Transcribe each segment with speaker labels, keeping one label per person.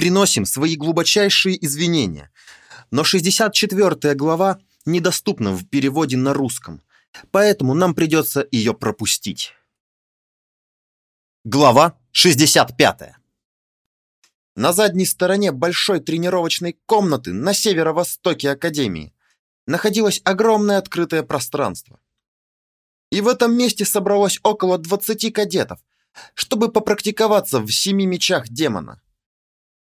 Speaker 1: Приносим свои глубочайшие извинения, но 64 глава недоступна в переводе на русском, поэтому нам придется ее пропустить. Глава 65. На задней стороне большой тренировочной комнаты на северо-востоке Академии находилось огромное открытое пространство. И в этом месте собралось около 20 кадетов, чтобы попрактиковаться в семи мечах демона.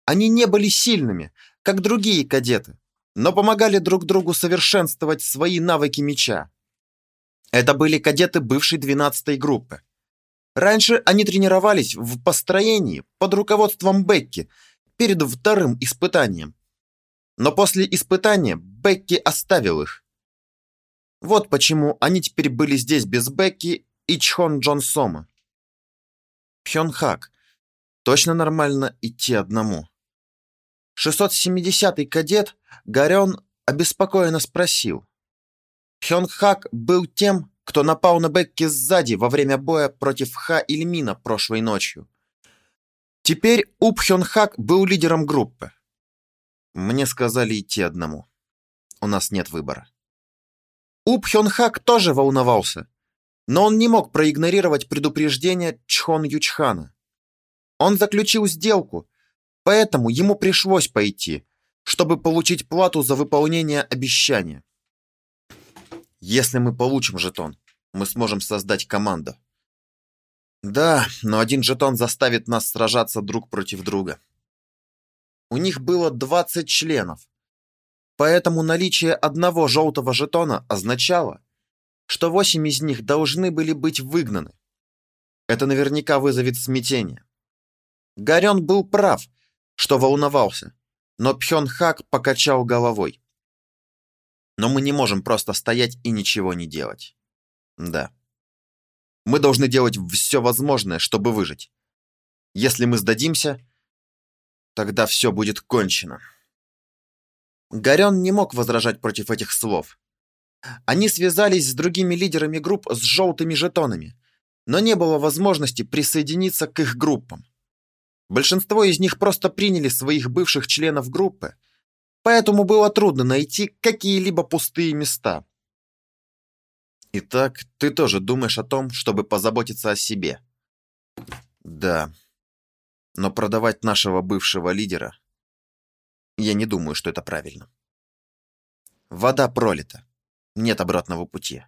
Speaker 1: Они не были сильными, как другие кадеты, но помогали друг другу совершенствовать свои навыки меча. Это были кадеты бывшей 12-й группы. Раньше они тренировались в построении под руководством Бекки перед вторым испытанием. Но после испытания Бекки оставил их. Вот почему они теперь были здесь без Бекки и Чхон Джон Сома. Пхёнхак. Точно нормально идти одному. 670-й кадет Гарен обеспокоенно спросил. Хёнхак был тем, кто напал на Бекки сзади во время боя против Ха Ильмина прошлой ночью. Теперь Уп Хёнхак был лидером группы. Мне сказали идти одному. У нас нет выбора. Уп Хёнхак тоже волновался, но он не мог проигнорировать предупреждение Чхон Ючхана. Он заключил сделку, поэтому ему пришлось пойти, чтобы получить плату за выполнение обещания. Если мы получим жетон, мы сможем создать команду. Да, но один жетон заставит нас сражаться друг против друга. У них было 20 членов, поэтому наличие одного желтого жетона означало, что 8 из них должны были быть выгнаны. Это наверняка вызовет смятение. Гарен был прав, что волновался, но Пхёнхак покачал головой. Но мы не можем просто стоять и ничего не делать. Да. Мы должны делать все возможное, чтобы выжить. Если мы сдадимся, тогда все будет кончено. Горен не мог возражать против этих слов. Они связались с другими лидерами групп с желтыми жетонами, но не было возможности присоединиться к их группам. Большинство из них просто приняли своих бывших членов группы, поэтому было трудно найти какие-либо пустые места. Итак, ты тоже думаешь о том, чтобы позаботиться о себе? Да. Но продавать нашего бывшего лидера... Я не думаю, что это правильно. Вода пролита. Нет обратного пути.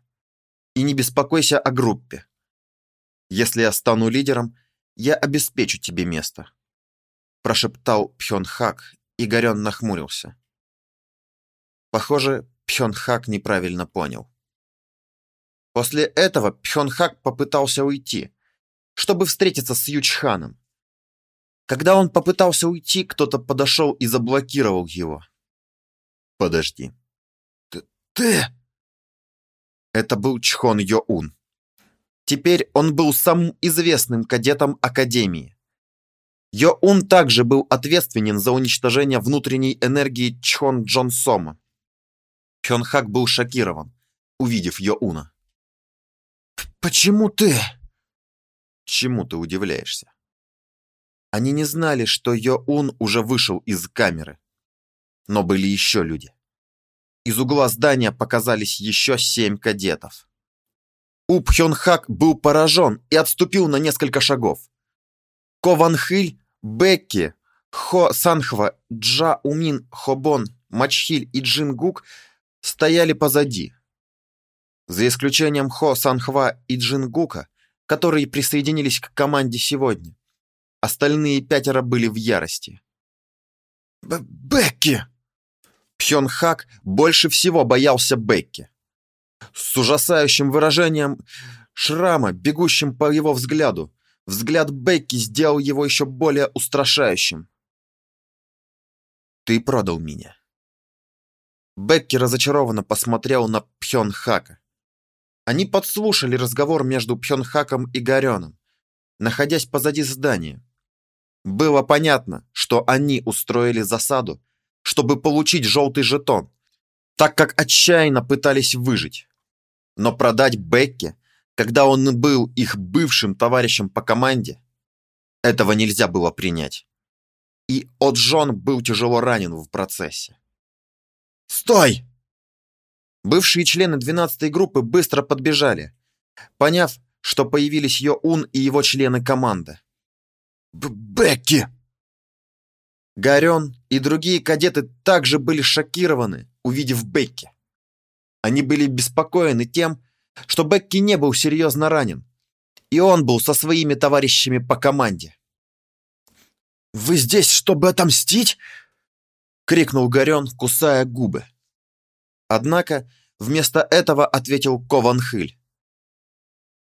Speaker 1: И не беспокойся о группе. Если я стану лидером, я обеспечу тебе место. Прошептал Пхёнхак, и Горен нахмурился. Похоже, Пхёнхак неправильно понял. После этого Пхёнхак попытался уйти, чтобы встретиться с Ючханом. Когда он попытался уйти, кто-то подошел и заблокировал его. Подожди. Ты... Это был Чхон Йоун. Теперь он был самым известным кадетом Академии. Йоун также был ответственен за уничтожение внутренней энергии Чхон Джон Сома. Хак был шокирован, увидев Йоуна. «Почему ты?» «Чему ты удивляешься?» Они не знали, что Йоун уже вышел из камеры. Но были еще люди. Из угла здания показались еще семь кадетов. У Пхёнхак был поражен и отступил на несколько шагов. Ко Ван Хиль, Бекки, Хо Санхва, Джа Умин, Хобон, Мачхиль и Джин Гук стояли позади. За исключением Хо Санхва и Джин Гука, которые присоединились к команде сегодня. Остальные пятеро были в ярости. Б «Бекки!» Пхёнхак больше всего боялся Бекки. С ужасающим выражением шрама, бегущим по его взгляду, взгляд Бекки сделал его еще более устрашающим. «Ты продал меня». Бекки разочарованно посмотрел на Пхёнхака. Они подслушали разговор между Пхёнхаком и Гареном, находясь позади здания. Было понятно, что они устроили засаду чтобы получить желтый жетон, так как отчаянно пытались выжить. Но продать Бекки, когда он был их бывшим товарищем по команде, этого нельзя было принять. и О'Джон был тяжело ранен в процессе. «Стой!» Бывшие члены 12-й группы быстро подбежали, поняв, что появились Йоун и его члены команды. «Бекки!» Гарен и другие кадеты также были шокированы, увидев Бекки. Они были беспокоены тем, что Бекки не был серьезно ранен, и он был со своими товарищами по команде. «Вы здесь, чтобы отомстить?» — крикнул Гарен, кусая губы. Однако вместо этого ответил Кованхыль.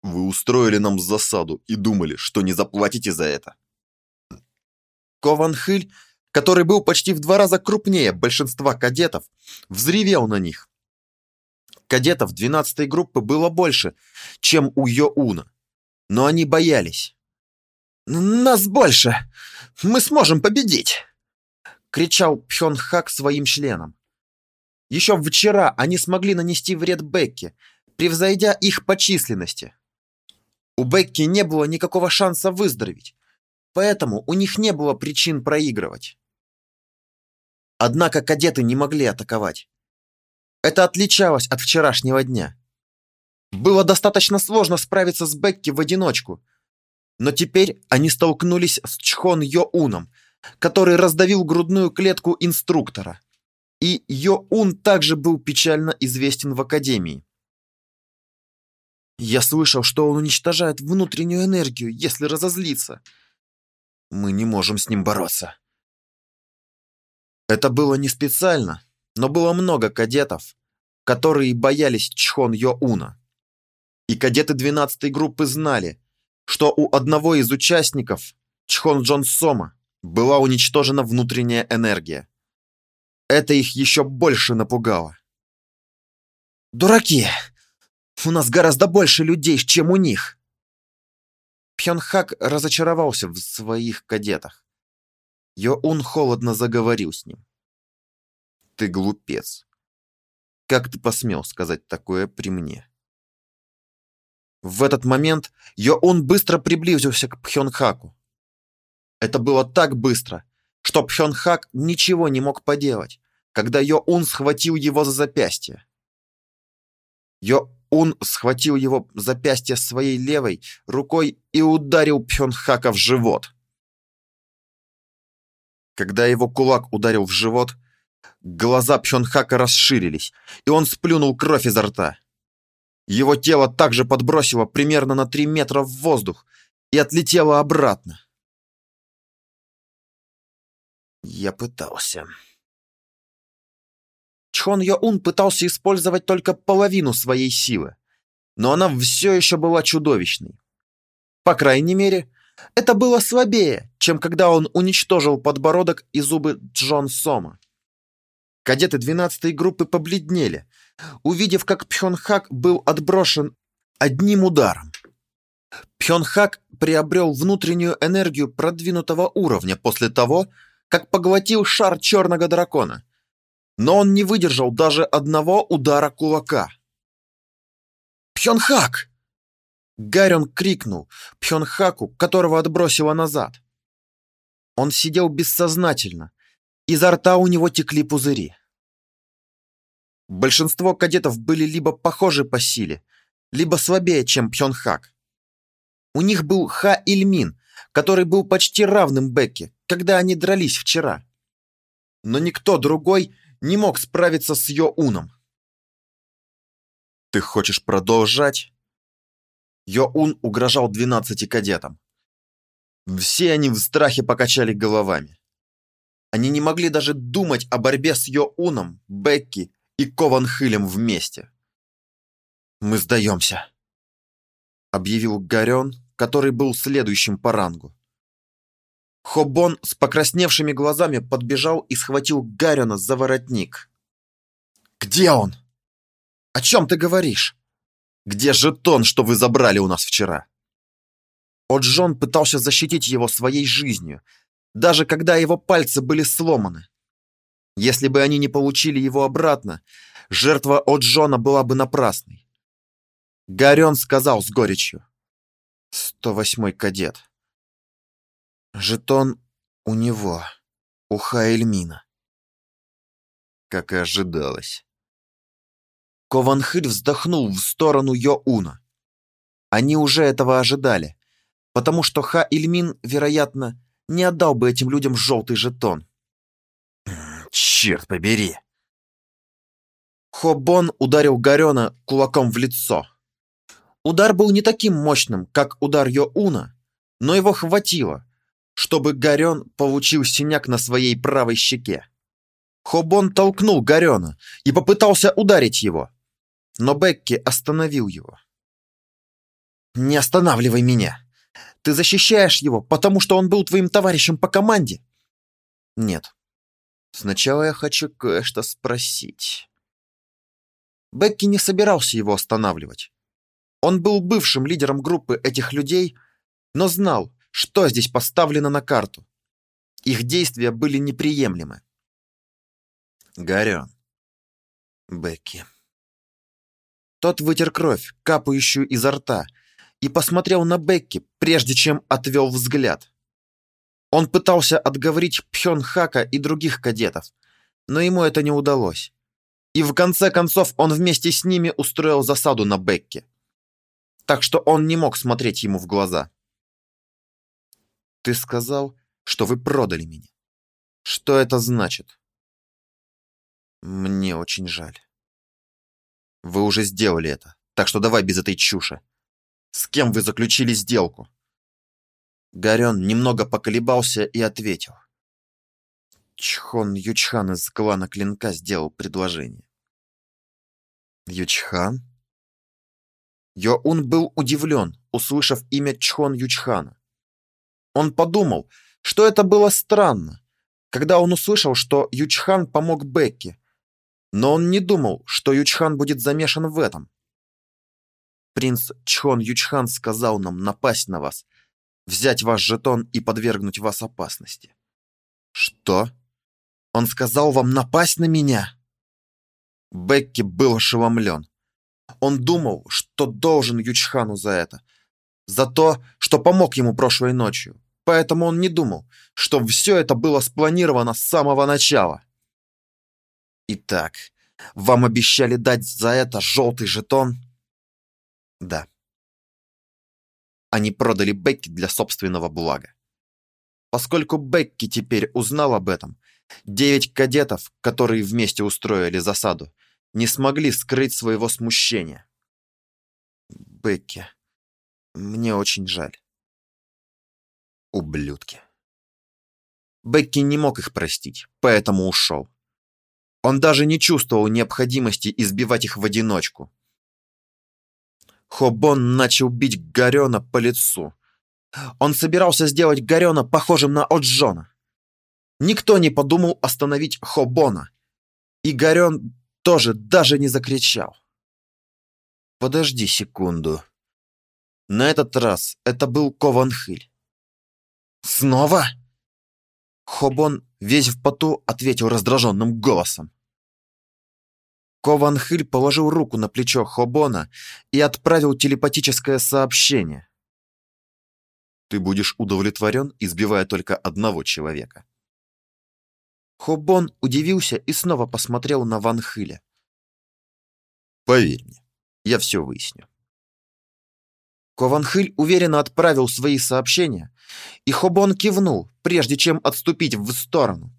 Speaker 2: «Вы устроили нам засаду и думали, что не заплатите за это».
Speaker 1: Кованхыль, который был почти в два раза крупнее большинства кадетов, взревел на них. Кадетов 12-й группы было больше, чем у Йоуна, но они боялись. «Нас больше! Мы сможем победить!» — кричал Пхёнхак своим членам. Еще вчера они смогли нанести вред Бекке, превзойдя их по численности. У Бекки не было никакого шанса выздороветь, поэтому у них не было причин проигрывать. Однако кадеты не могли атаковать. Это отличалось от вчерашнего дня. Было достаточно сложно справиться с Бекки в одиночку, но теперь они столкнулись с Чхон Йоуном, который раздавил грудную клетку инструктора и Йо-Ун также был печально известен в Академии. Я слышал, что он уничтожает внутреннюю энергию, если разозлится. Мы не можем с ним бороться. Это было не специально, но было много кадетов, которые боялись Чхон Йо-Уна. И кадеты 12-й группы знали, что у одного из участников, Чхон Джон Сома, была уничтожена внутренняя энергия. Это их еще больше напугало. «Дураки! У нас гораздо больше людей, чем у них!» Пхёнхак разочаровался в своих кадетах. Йоун холодно заговорил с ним. «Ты глупец. Как ты посмел сказать такое при мне?» В этот момент Йоун быстро приблизился к Пхёнхаку. Это было так быстро, что Пхёнхак ничего не мог поделать, когда Йо-Ун схватил его за запястье. Йо-Ун схватил его запястье своей левой рукой и ударил Пхёнхака в живот. Когда его кулак ударил в живот, глаза Пхёнхака расширились, и он сплюнул кровь изо рта. Его тело также подбросило примерно на 3 метра в воздух и отлетело обратно. Я пытался. Чхон Йо-Ун пытался использовать только половину своей силы, но она все еще была чудовищной. По крайней мере, это было слабее, чем когда он уничтожил подбородок и зубы Джон Сома. Кадеты 12-й группы побледнели, увидев, как Пхёнхак был отброшен одним ударом. Пхёнхак приобрел внутреннюю энергию продвинутого уровня после того, как поглотил шар черного дракона, но он не выдержал даже одного удара кулака. «Пхёнхак!» Гарен крикнул Пхёнхаку, которого отбросило назад. Он сидел бессознательно, изо рта у него текли пузыри. Большинство кадетов были либо похожи по силе, либо слабее, чем Пхёнхак. У них был Ха Ильмин, который был почти равным Бекке, когда они дрались вчера. Но никто другой не мог справиться с Йоуном. «Ты хочешь продолжать?» Йоун угрожал двенадцати кадетам. Все они в страхе покачали головами. Они не могли даже думать о борьбе с Йоуном, Бекки и Кованхылем вместе. «Мы сдаемся», — объявил Гарен, который был следующим по рангу. Хобон с покрасневшими глазами подбежал и схватил Гарина за воротник. «Где он? О чем ты говоришь? Где жетон, что вы забрали у нас вчера?» О'Джон пытался защитить его своей жизнью, даже когда его пальцы были сломаны. Если бы они не получили его обратно, жертва О'Джона была бы напрасной. Гарен сказал с горечью. «108-й кадет». Жетон у него. у Хаэльмина.
Speaker 2: Как и ожидалось.
Speaker 1: Кованхыль вздохнул в сторону Йоуна. Они уже этого ожидали, потому что Ха-Ильмин, вероятно, не отдал бы этим людям желтый жетон.
Speaker 2: Черт побери!
Speaker 1: Хобон ударил Гарена кулаком в лицо. Удар был не таким мощным, как удар Йоуна, но его хватило, чтобы Гарен получил синяк на своей правой щеке. Хобон толкнул Гарена и попытался ударить его, но Бекки остановил его. «Не останавливай меня! Ты защищаешь его, потому что он был твоим товарищем по команде?» «Нет. Сначала я хочу кое-что спросить». Бекки не собирался его останавливать. Он был бывшим лидером группы этих людей, но знал, что здесь поставлено на карту. Их действия были неприемлемы. Гарен. Бекки. Тот вытер кровь, капающую изо рта, и посмотрел на Бекки, прежде чем отвел взгляд. Он пытался отговорить Пхёнхака и других кадетов, но ему это не удалось. И в конце концов он вместе с ними устроил засаду на Бекке. Так что он не мог смотреть ему в глаза. «Ты сказал, что вы продали меня. Что это значит?» «Мне очень жаль». «Вы уже сделали это, так что давай без этой чуши. С кем вы заключили сделку?» Гарен немного поколебался и ответил. Чхон Ючхан из клана Клинка сделал предложение. Ючхан? Йоун был удивлен, услышав имя Чхон Ючхана. Он подумал, что это было странно, когда он услышал, что Ючхан помог Бекке, но он не думал, что Ючхан будет замешан в этом. Принц Чхон Ючхан сказал нам напасть на вас, взять ваш жетон и подвергнуть вас опасности. Что? Он сказал вам напасть на меня? Бекки был ошеломлен. Он думал, что должен Ючхану за это. За то, что помог ему прошлой ночью. Поэтому он не думал, что все это было спланировано с самого начала. Итак, вам обещали дать за это желтый жетон? Да. Они продали Бекки для собственного блага. Поскольку Бекки теперь узнал об этом, девять кадетов, которые вместе устроили засаду, не смогли скрыть своего смущения. Бекки, мне очень жаль. Ублюдки. Бекки не мог их простить, поэтому ушел. Он даже не чувствовал необходимости избивать их в одиночку. Хобон начал бить Гарена по лицу. Он собирался сделать Гарена похожим на Оджона. Никто не подумал остановить Хобона. И Гарен тоже даже не закричал. Подожди секунду. На этот раз это был Кованхыль. Снова? Хобон весь в поту ответил раздраженным голосом. Кованхыль положил руку на плечо Хобона и отправил телепатическое сообщение. «Ты будешь удовлетворен, избивая только одного человека». Хобон удивился и снова посмотрел на Ван Хыля. «Поверь мне, я все выясню». Кованхыль уверенно отправил свои сообщения, и Хобон кивнул, прежде чем отступить в сторону.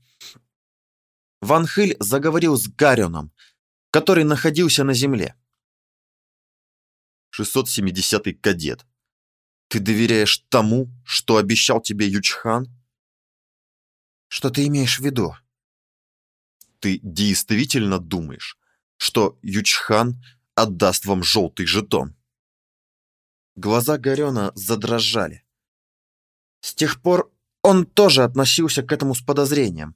Speaker 1: Ван Хыль заговорил с Гарионом, который находился на земле. 670-й кадет. Ты доверяешь тому, что обещал тебе Ючхан? Что ты имеешь в виду? Ты действительно думаешь, что Ючхан отдаст вам желтый жетон? Глаза Горена задрожали. С тех пор он тоже относился к этому с подозрением.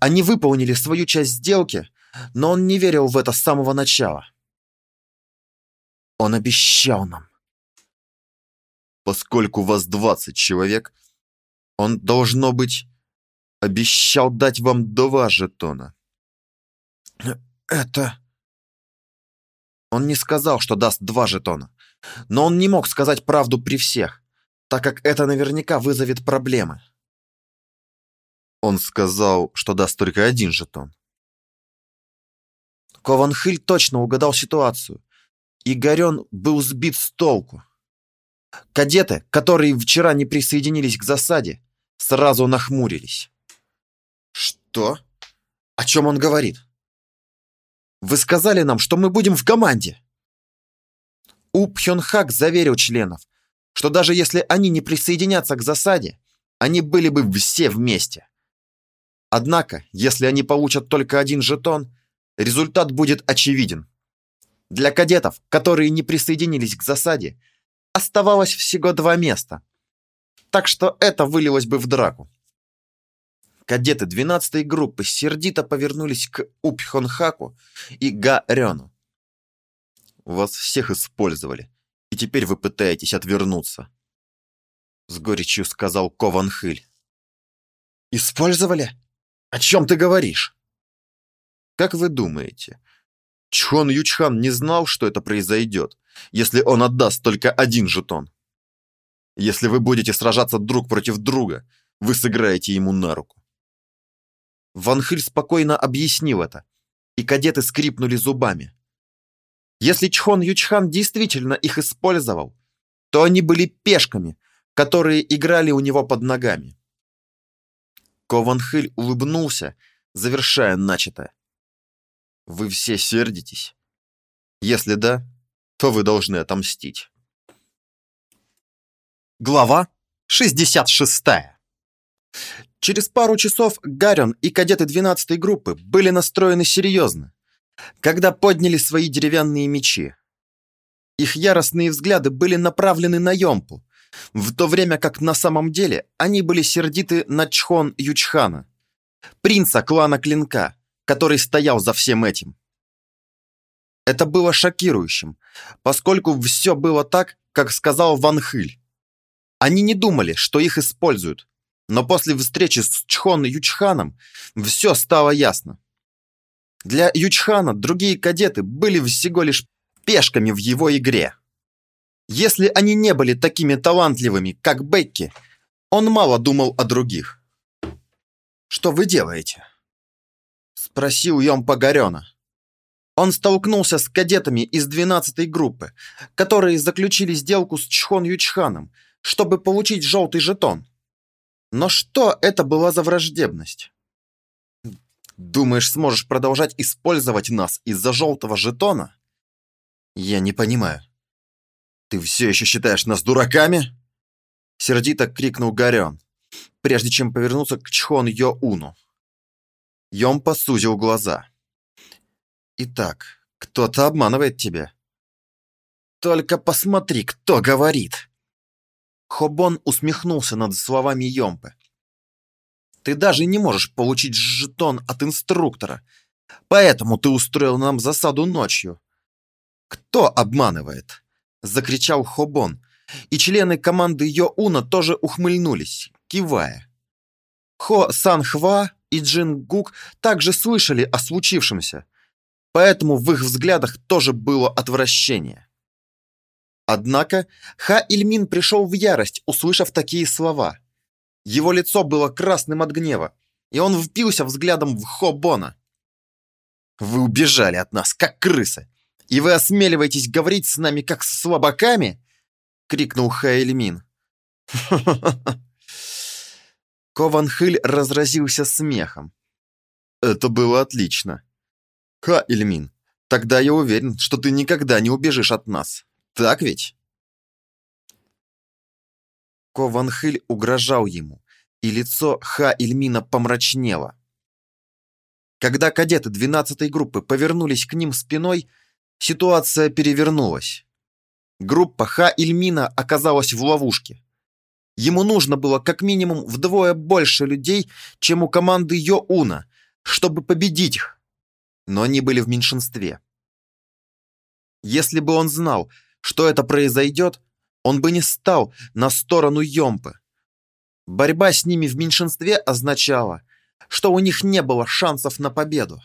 Speaker 1: Они выполнили свою часть сделки, но он не верил в это с самого начала. Он обещал нам. Поскольку вас 20 человек, он, должно быть, обещал дать вам два жетона. Это... Он не сказал, что даст два жетона, но он не мог сказать правду при всех, так как это наверняка вызовет проблемы.
Speaker 2: Он сказал, что даст только один жетон.
Speaker 1: Кованхыль точно угадал ситуацию. Игорен был сбит с толку. Кадеты, которые вчера не присоединились к засаде, сразу нахмурились. Что? О чем он говорит? Вы сказали нам, что мы будем в команде. У Пхёнхак заверил членов, что даже если они не присоединятся к засаде, они были бы все вместе. Однако, если они получат только один жетон, результат будет очевиден. Для кадетов, которые не присоединились к засаде, оставалось всего два места. Так что это вылилось бы в драку. Кадеты 12-й группы сердито повернулись к Упхонхаку и Гарёну.
Speaker 2: Вас всех использовали, и теперь вы пытаетесь отвернуться.
Speaker 1: С горечью сказал Кованхыль. Использовали? О чем ты говоришь?
Speaker 2: Как вы думаете, Чхон Ючхан не знал, что это произойдет, если он отдаст только один жетон? Если вы будете сражаться друг против друга, вы сыграете ему на руку.
Speaker 1: Ван Хиль спокойно объяснил это, и кадеты скрипнули зубами. Если Чхон Ючхан действительно их использовал, то они были пешками, которые играли у него под ногами. Кованхыль улыбнулся, завершая начатое.
Speaker 2: Вы все сердитесь? Если да, то вы должны отомстить.
Speaker 1: Глава 66. Через пару часов Гарен и кадеты 12-й группы были настроены серьезно, когда подняли свои деревянные мечи. Их яростные взгляды были направлены на Йомпу, в то время как на самом деле они были сердиты на Чхон Ючхана, принца клана Клинка, который стоял за всем этим. Это было шокирующим, поскольку все было так, как сказал Ван Хыль. Они не думали, что их используют, но после встречи с Чхон Ючханом все стало ясно. Для Ючхана другие кадеты были всего лишь пешками в его игре. Если они не были такими талантливыми, как Бекки, он мало думал о других. «Что вы делаете?» Спросил Йом Погорена. Он столкнулся с кадетами из 12-й группы, которые заключили сделку с Чхон Ючханом, чтобы получить желтый жетон. Но что это была за враждебность? Думаешь, сможешь продолжать использовать нас из-за желтого жетона? Я не понимаю. Ты все еще считаешь нас дураками? Сердито крикнул Гарен, прежде чем повернуться к Чхон Йо Уну. Йом посузил глаза. Итак, кто-то обманывает тебя. Только посмотри, кто говорит. Хобон усмехнулся над словами Йомпы. Ты даже не можешь получить жетон от инструктора, поэтому ты устроил нам засаду ночью. Кто обманывает? Закричал Хобон, и члены команды Йоуна тоже ухмыльнулись, кивая. Хо Санхва и Джин Гук также слышали о случившемся, поэтому в их взглядах тоже было отвращение. Однако Ха Ильмин пришел в ярость, услышав такие слова. Его лицо было красным от гнева, и он впился взглядом в Хо Бона. «Вы убежали от нас, как крысы, и вы осмеливаетесь говорить с нами, как с слабаками?» — крикнул Ха Ильмин. Кованхыль разразился смехом. Это было отлично. Ха, Ильмин, тогда я уверен, что ты никогда не убежишь от нас. Так ведь? Кованхыль угрожал ему, и лицо Ха Ильмина помрачнело. Когда кадеты 12-й группы повернулись к ним спиной, ситуация перевернулась. Группа Ха Ильмина оказалась в ловушке. Ему нужно было как минимум вдвое больше людей, чем у команды Йоуна, чтобы победить их. Но они были в меньшинстве. Если бы он знал, что это произойдет, он бы не стал на сторону Йомпы. Борьба с ними в меньшинстве означала, что у них не было шансов на победу.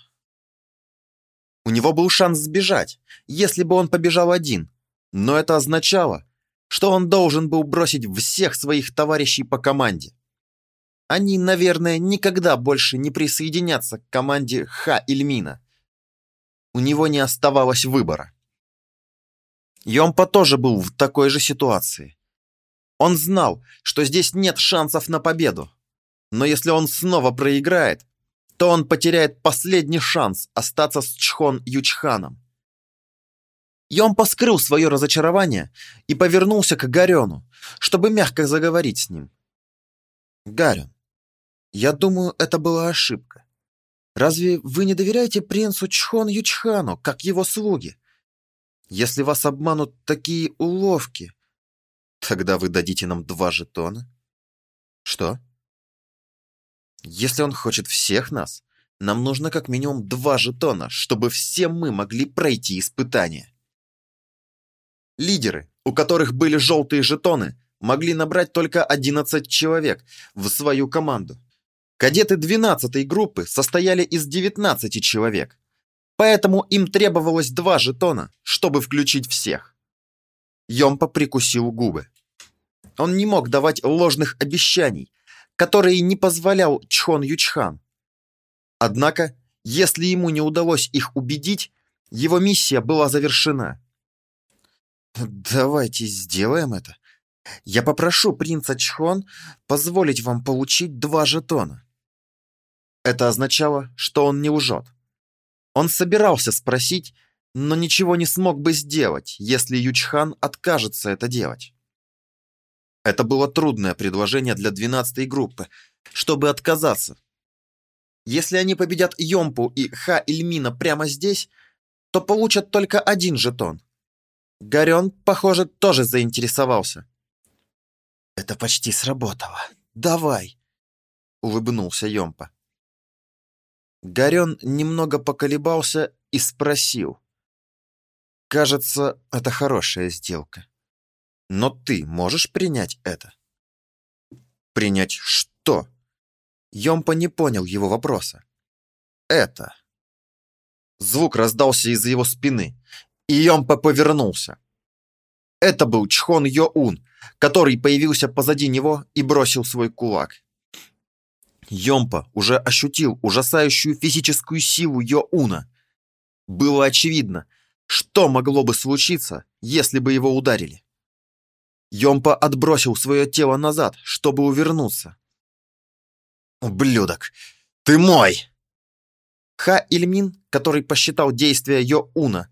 Speaker 1: У него был шанс сбежать, если бы он побежал один, но это означало, что он должен был бросить всех своих товарищей по команде. они, наверное, никогда больше не присоединятся к команде Ха Ильмина. У него не оставалось выбора. Йомпа тоже был в такой же ситуации. Он знал, что здесь нет шансов на победу. Но если он снова проиграет, то он потеряет последний шанс остаться с Чхон Ючханом. Йомпа скрыл свое разочарование и повернулся к Гарену, чтобы мягко заговорить с ним. «Гарен, я думаю, это была ошибка. Разве вы не доверяете принцу Чхон Ючхану, как его слуги? Если вас обманут такие уловки, тогда вы дадите нам два жетона? Что? Если он хочет всех нас, нам нужно как минимум два жетона, чтобы все мы могли пройти испытание. Лидеры, у которых были желтые жетоны, могли набрать только 11 человек в свою команду. Кадеты 12-й группы состояли из 19 человек, поэтому им требовалось два жетона, чтобы включить всех. Йомпа прикусил губы. Он не мог давать ложных обещаний, которые не позволял Чхон Ючхан. Однако, если ему не удалось их убедить, его миссия была завершена. «Давайте сделаем это. Я попрошу принца Чхон позволить вам получить два жетона». Это означало, что он не лжет. Он собирался спросить, но ничего не смог бы сделать, если Ючхан откажется это делать. Это было трудное предложение для 12-й группы, чтобы отказаться. Если они победят Йомпу и Ха Ильмина прямо здесь, то получат только один жетон. Гарен, похоже, тоже заинтересовался. «Это почти сработало. Давай!» — улыбнулся Йомпа. Гарен немного поколебался и спросил. «Кажется, это хорошая сделка. Но ты можешь принять это?» «Принять что?» Йомпа не понял его вопроса. «Это». Звук раздался из-за его спины, и Йомпа повернулся. Это был Чхон Йоун, который появился позади него и бросил свой кулак. Йомпа уже ощутил ужасающую физическую силу Йоуна. Было очевидно, что могло бы случиться, если бы его ударили. Йомпа отбросил свое тело назад, чтобы увернуться. «Ублюдок! Ты мой!» Ха Ильмин, который посчитал действия Йоуна,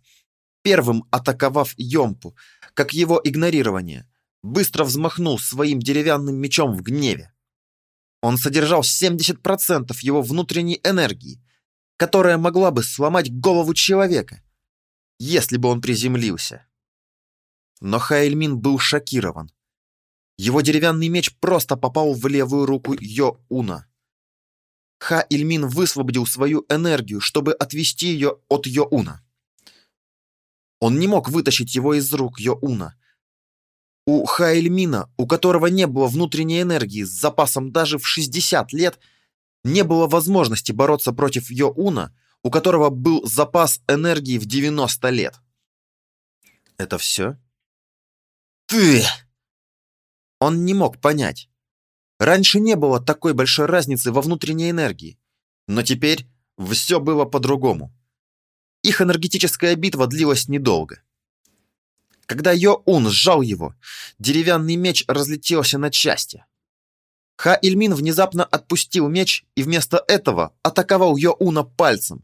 Speaker 1: первым атаковав Йомпу, как его игнорирование, быстро взмахнул своим деревянным мечом в гневе. Он содержал 70% его внутренней энергии, которая могла бы сломать голову человека, если бы он приземлился. Но Хайльмин был шокирован. Его деревянный меч просто попал в левую руку Йо-Уна. Ха-Ильмин высвободил свою энергию, чтобы отвести ее от Йо-Уна. Он не мог вытащить его из рук Йо-Уна, у Хайльмина, у которого не было внутренней энергии с запасом даже в 60 лет, не было возможности бороться против Йоуна, у которого был запас энергии в 90 лет. Это все? Ты! Он не мог понять. Раньше не было такой большой разницы во внутренней энергии, но теперь все было по-другому. Их энергетическая битва длилась недолго. Когда Йо-Ун сжал его, деревянный меч разлетелся на части. Ха-Ильмин внезапно отпустил меч и вместо этого атаковал Йо-Уна пальцем,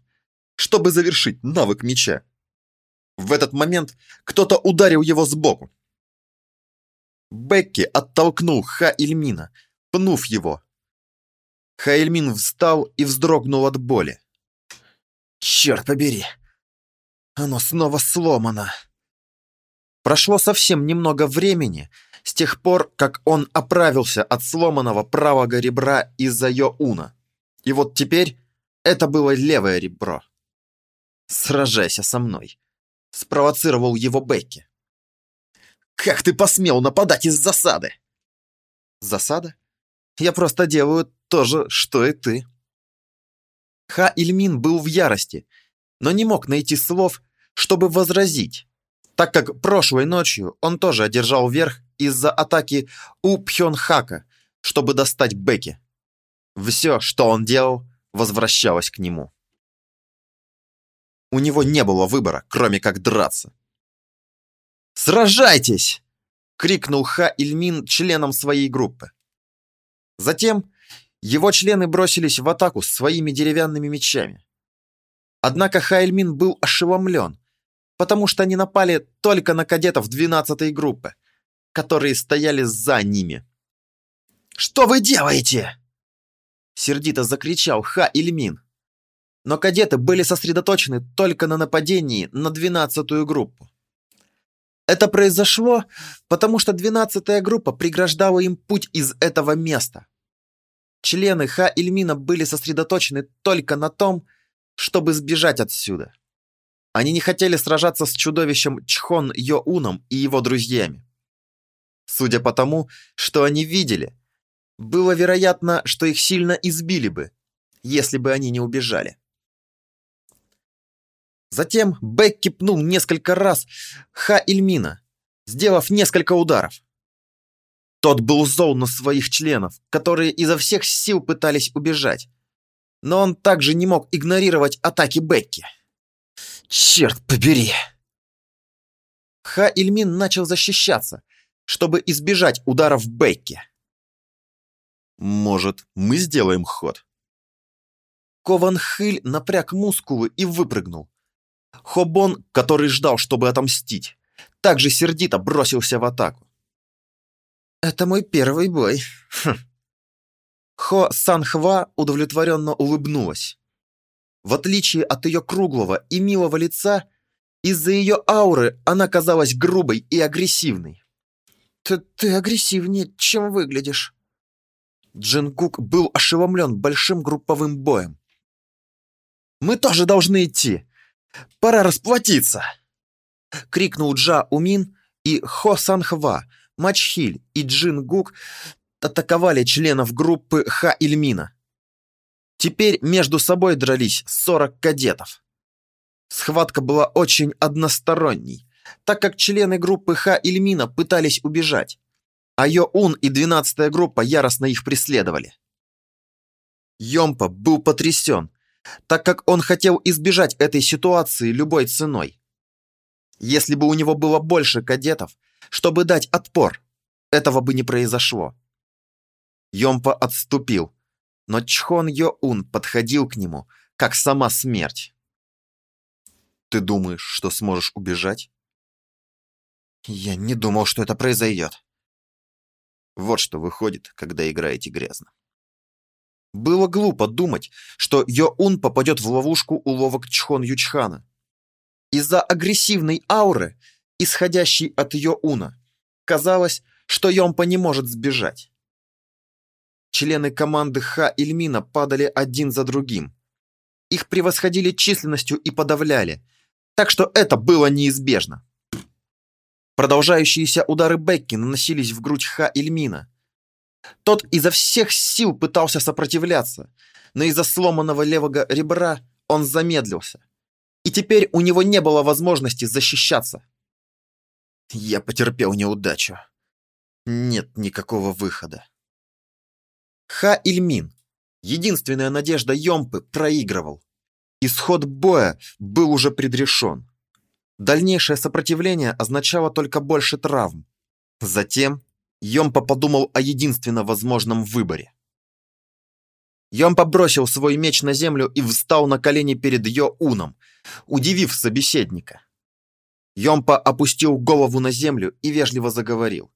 Speaker 1: чтобы завершить навык меча. В этот момент кто-то ударил его сбоку. Бекки оттолкнул Ха-Ильмина, пнув его. Ха-Ильмин встал и вздрогнул от боли. «Черт побери! Оно снова сломано!» Прошло совсем немного времени с тех пор, как он оправился от сломанного правого ребра из-за Йоуна. И вот теперь это было левое ребро. «Сражайся со мной», — спровоцировал его Бекки. «Как ты посмел нападать из засады?» «Засада? Я просто делаю то же, что и ты». Ха Ильмин был в ярости, но не мог найти слов, чтобы возразить так как прошлой ночью он тоже одержал верх из-за атаки у Пхёнхака, чтобы достать Беки. Все, что он делал, возвращалось к нему. У него не было выбора, кроме как драться. «Сражайтесь!» — крикнул Ха Ильмин членам своей группы. Затем его члены бросились в атаку своими деревянными мечами. Однако Ха Ильмин был ошеломлен, потому что они напали только на кадетов 12-й группы, которые стояли за ними. «Что вы делаете?» Сердито закричал Ха Ильмин. Но кадеты были сосредоточены только на нападении на 12-ю группу. Это произошло, потому что 12-я группа преграждала им путь из этого места. Члены Ха Ильмина были сосредоточены только на том, чтобы сбежать отсюда. Они не хотели сражаться с чудовищем Чхон Йоуном и его друзьями. Судя по тому, что они видели, было вероятно, что их сильно избили бы, если бы они не убежали. Затем Бекки пнул несколько раз Ха Ильмина, сделав несколько ударов. Тот был зол на своих членов, которые изо всех сил пытались убежать. Но он также не мог игнорировать атаки Бекки. Черт побери! Ха Ильмин начал защищаться, чтобы избежать ударов Бекки. Может, мы сделаем ход? Кован Хыль напряг мускулы и выпрыгнул. Хобон, который ждал, чтобы отомстить, также сердито бросился в атаку. «Это мой первый бой». Хм. Хо Санхва удовлетворенно улыбнулась. В отличие от ее круглого и милого лица, из-за ее ауры она казалась грубой и агрессивной. «Ты, ты агрессивнее, чем выглядишь». Джингук был ошеломлен большим групповым боем. «Мы тоже должны идти! Пора расплатиться!» Крикнул Джа Умин и Хо Санхва, Мачхиль и Джингук атаковали членов группы Ха Ильмина. Теперь между собой дрались 40 кадетов. Схватка была очень односторонней, так как члены группы Ха Ильмина пытались убежать, а Йоун и 12-я группа яростно их преследовали. Йомпа был потрясен, так как он хотел избежать этой ситуации любой ценой. Если бы у него было больше кадетов, чтобы дать отпор, этого бы не произошло. Йомпа отступил, но Чхон Йо-Ун подходил к нему, как сама смерть. «Ты думаешь, что сможешь убежать?» «Я не думал, что это произойдет». Вот что выходит, когда играете грязно. Было глупо думать, что Йо-Ун попадет в ловушку уловок Чхон Ючхана. Из-за агрессивной ауры, исходящей от Йо-Уна, казалось, что Йомпа не может сбежать. Члены команды Ха Ильмина падали один за другим. Их превосходили численностью и подавляли, так что это было неизбежно. Продолжающиеся удары Бекки наносились в грудь Ха Ильмина. Тот изо всех сил пытался сопротивляться, но из-за сломанного левого ребра он замедлился. И теперь у него не было возможности защищаться. Я потерпел неудачу. Нет никакого выхода. Ха Ильмин, единственная надежда Йомпы, проигрывал. Исход боя был уже предрешен. Дальнейшее сопротивление означало только больше травм. Затем Йомпа подумал о единственно возможном выборе. Йомпа бросил свой меч на землю и встал на колени перед Йо-Уном, удивив собеседника. Йомпа опустил голову на землю и вежливо заговорил.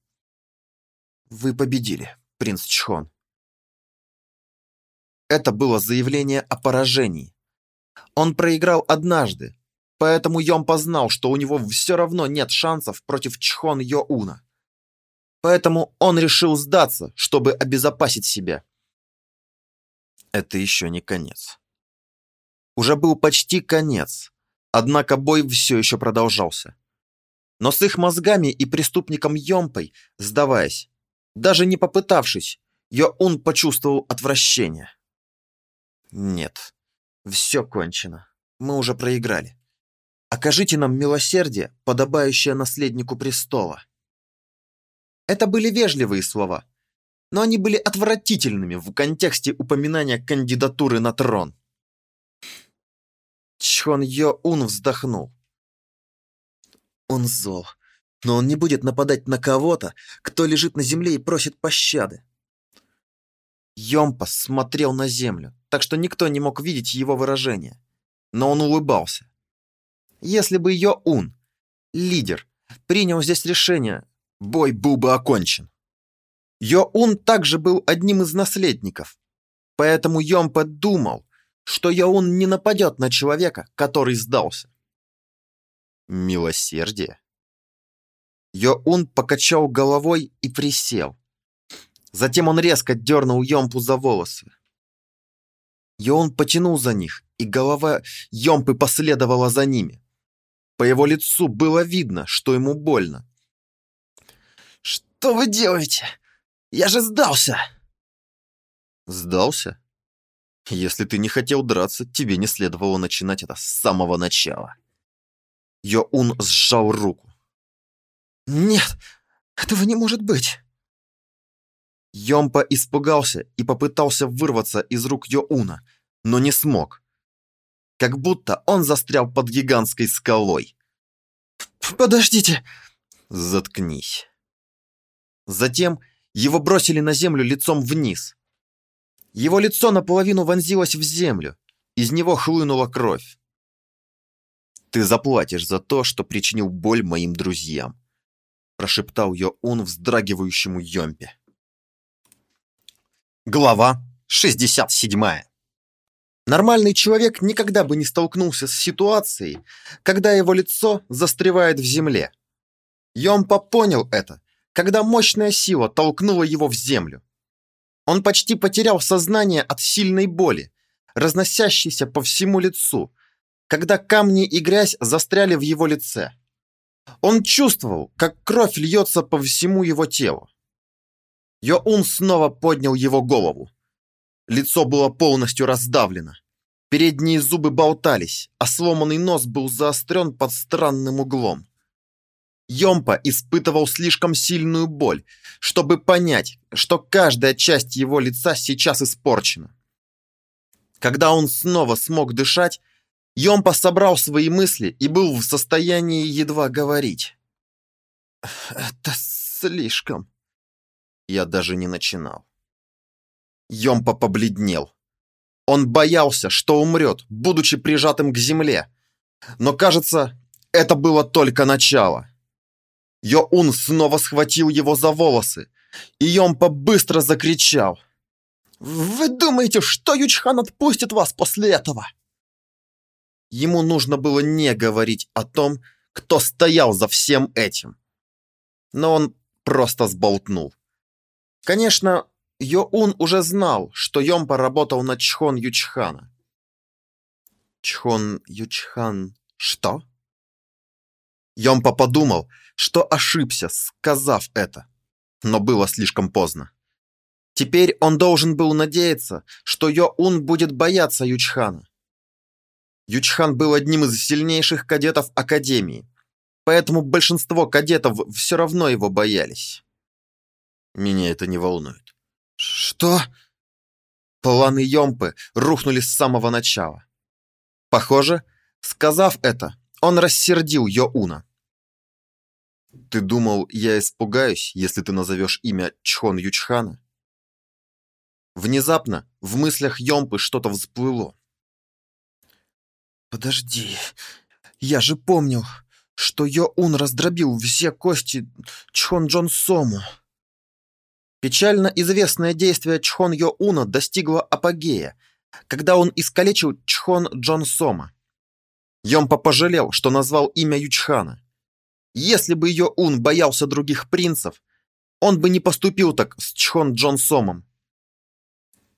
Speaker 1: «Вы победили, принц Чхон. Это было заявление о поражении. Он проиграл однажды, поэтому Йомпа знал, что у него все равно нет шансов против Чхон Йоуна. Поэтому он решил сдаться, чтобы обезопасить себя. Это еще не конец. Уже был почти конец, однако бой все еще продолжался. Но с их мозгами и преступником Йомпой, сдаваясь, даже не попытавшись, Йоун почувствовал отвращение. Нет, все кончено. Мы уже проиграли. Окажите нам милосердие, подобающее наследнику престола. Это были вежливые слова. но они были отвратительными в контексте упоминания кандидатуры на трон. Чхон Йо Ун вздохнул. Он зол, но он не будет нападать на кого-то, кто лежит на земле и просит пощады. Йомпа смотрел на землю, так что никто не мог видеть его выражение. Но он улыбался. Если бы Йо Ун, лидер, принял здесь решение, бой был бы окончен. Йо Ун также был одним из наследников, поэтому Йомпа думал, что Йо Ун не нападет на человека, который сдался. Милосердие? Йоун покачал головой и присел. Затем он резко дернул Йомпу за волосы. Йоун потянул за них, и голова Йомпы последовала за ними. По его лицу было видно, что ему больно. «Что вы делаете? Я же сдался!» «Сдался? Если ты не хотел драться, тебе не следовало начинать это с самого начала». Йоун сжал руку. «Нет, этого не может быть!» Йомпа испугался и попытался вырваться из рук Йоуна, но не смог. Как будто он застрял под гигантской скалой. «Подождите!» «Заткнись!» Затем его бросили на землю лицом вниз. Его лицо наполовину вонзилось в землю, из него хлынула кровь. Ты заплатишь за то, что причинил боль моим друзьям, прошептал Йоун вздрагивающему Йомпе. Глава 67. Нормальный человек никогда бы не столкнулся с ситуацией, когда его лицо застревает в земле. Йомпа понял это, когда мощная сила толкнула его в землю. Он почти потерял сознание от сильной боли, разносящейся по всему лицу, когда камни и грязь застряли в его лице. Он чувствовал, как кровь льется по всему его телу. Йоун снова поднял его голову. Лицо было полностью раздавлено. Передние зубы болтались, а сломанный нос был заострен под странным углом. Йомпа испытывал слишком сильную боль, чтобы понять, что каждая часть его лица сейчас испорчена. Когда он снова смог дышать, Йомпа собрал свои мысли и был в состоянии едва говорить. «Это слишком...» Я даже не начинал. Йомпа побледнел. Он боялся, что умрет, будучи прижатым к земле. Но, кажется, это было только начало. Йоун снова схватил его за волосы, и Йомпа быстро закричал. «Вы думаете, что Ючхан отпустит вас после этого?» Ему нужно было не говорить о том, кто стоял за всем этим. Но он просто сболтнул. Конечно, Йоун уже знал, что Йомпа работал на Чхон Ючхана. Чхон Ючхан что? Йомпа подумал, что ошибся, сказав это, но было слишком поздно. Теперь он должен был надеяться, что Йоун будет бояться Ючхана. Ючхан был одним из сильнейших кадетов Академии, поэтому большинство кадетов все равно его боялись. Меня это не волнует. Что? Планы Йомпы рухнули с самого начала. Похоже, сказав это, он рассердил Йоуна. Ты думал, я испугаюсь, если ты назовешь имя Чхон Ючхана? Внезапно в мыслях Йомпы что-то всплыло. Подожди, я же помнил, что Йо-Ун раздробил все кости Чхон Джон Сому. Печально известное действие Чхон Йо-Уна достигло апогея, когда он искалечил Чхон Джон Сома. Йомпа пожалел, что назвал имя Ючхана. Если бы Йо-Ун боялся других принцев, он бы не поступил так с Чхон Джон Сомом.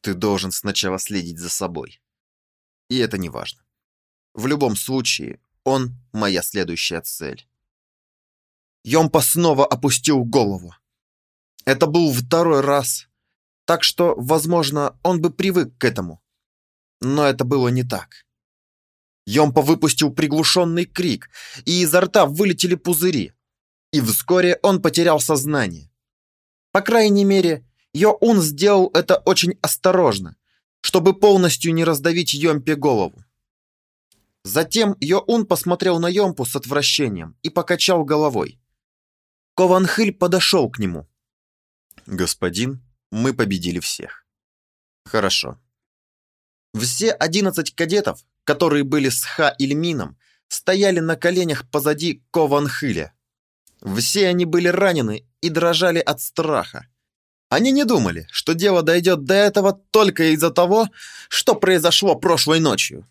Speaker 1: Ты должен сначала следить за собой. И это не важно. В любом случае, он моя следующая цель. Йомпа снова опустил голову. Это был второй раз, так что, возможно, он бы привык к этому. Но это было не так. Йомпа выпустил приглушенный крик, и изо рта вылетели пузыри. И вскоре он потерял сознание. По крайней мере, Йоун сделал это очень осторожно, чтобы полностью не раздавить Йомпе голову. Затем Йоун посмотрел на Йомпу с отвращением и покачал головой. Кованхыль подошел к нему.
Speaker 2: «Господин, мы победили всех».
Speaker 1: «Хорошо». Все одиннадцать кадетов, которые были с Ха Ильмином, стояли на коленях позади Кованхыля. Все они были ранены и дрожали от страха. Они не думали, что дело дойдет до этого только из-за того, что произошло прошлой ночью.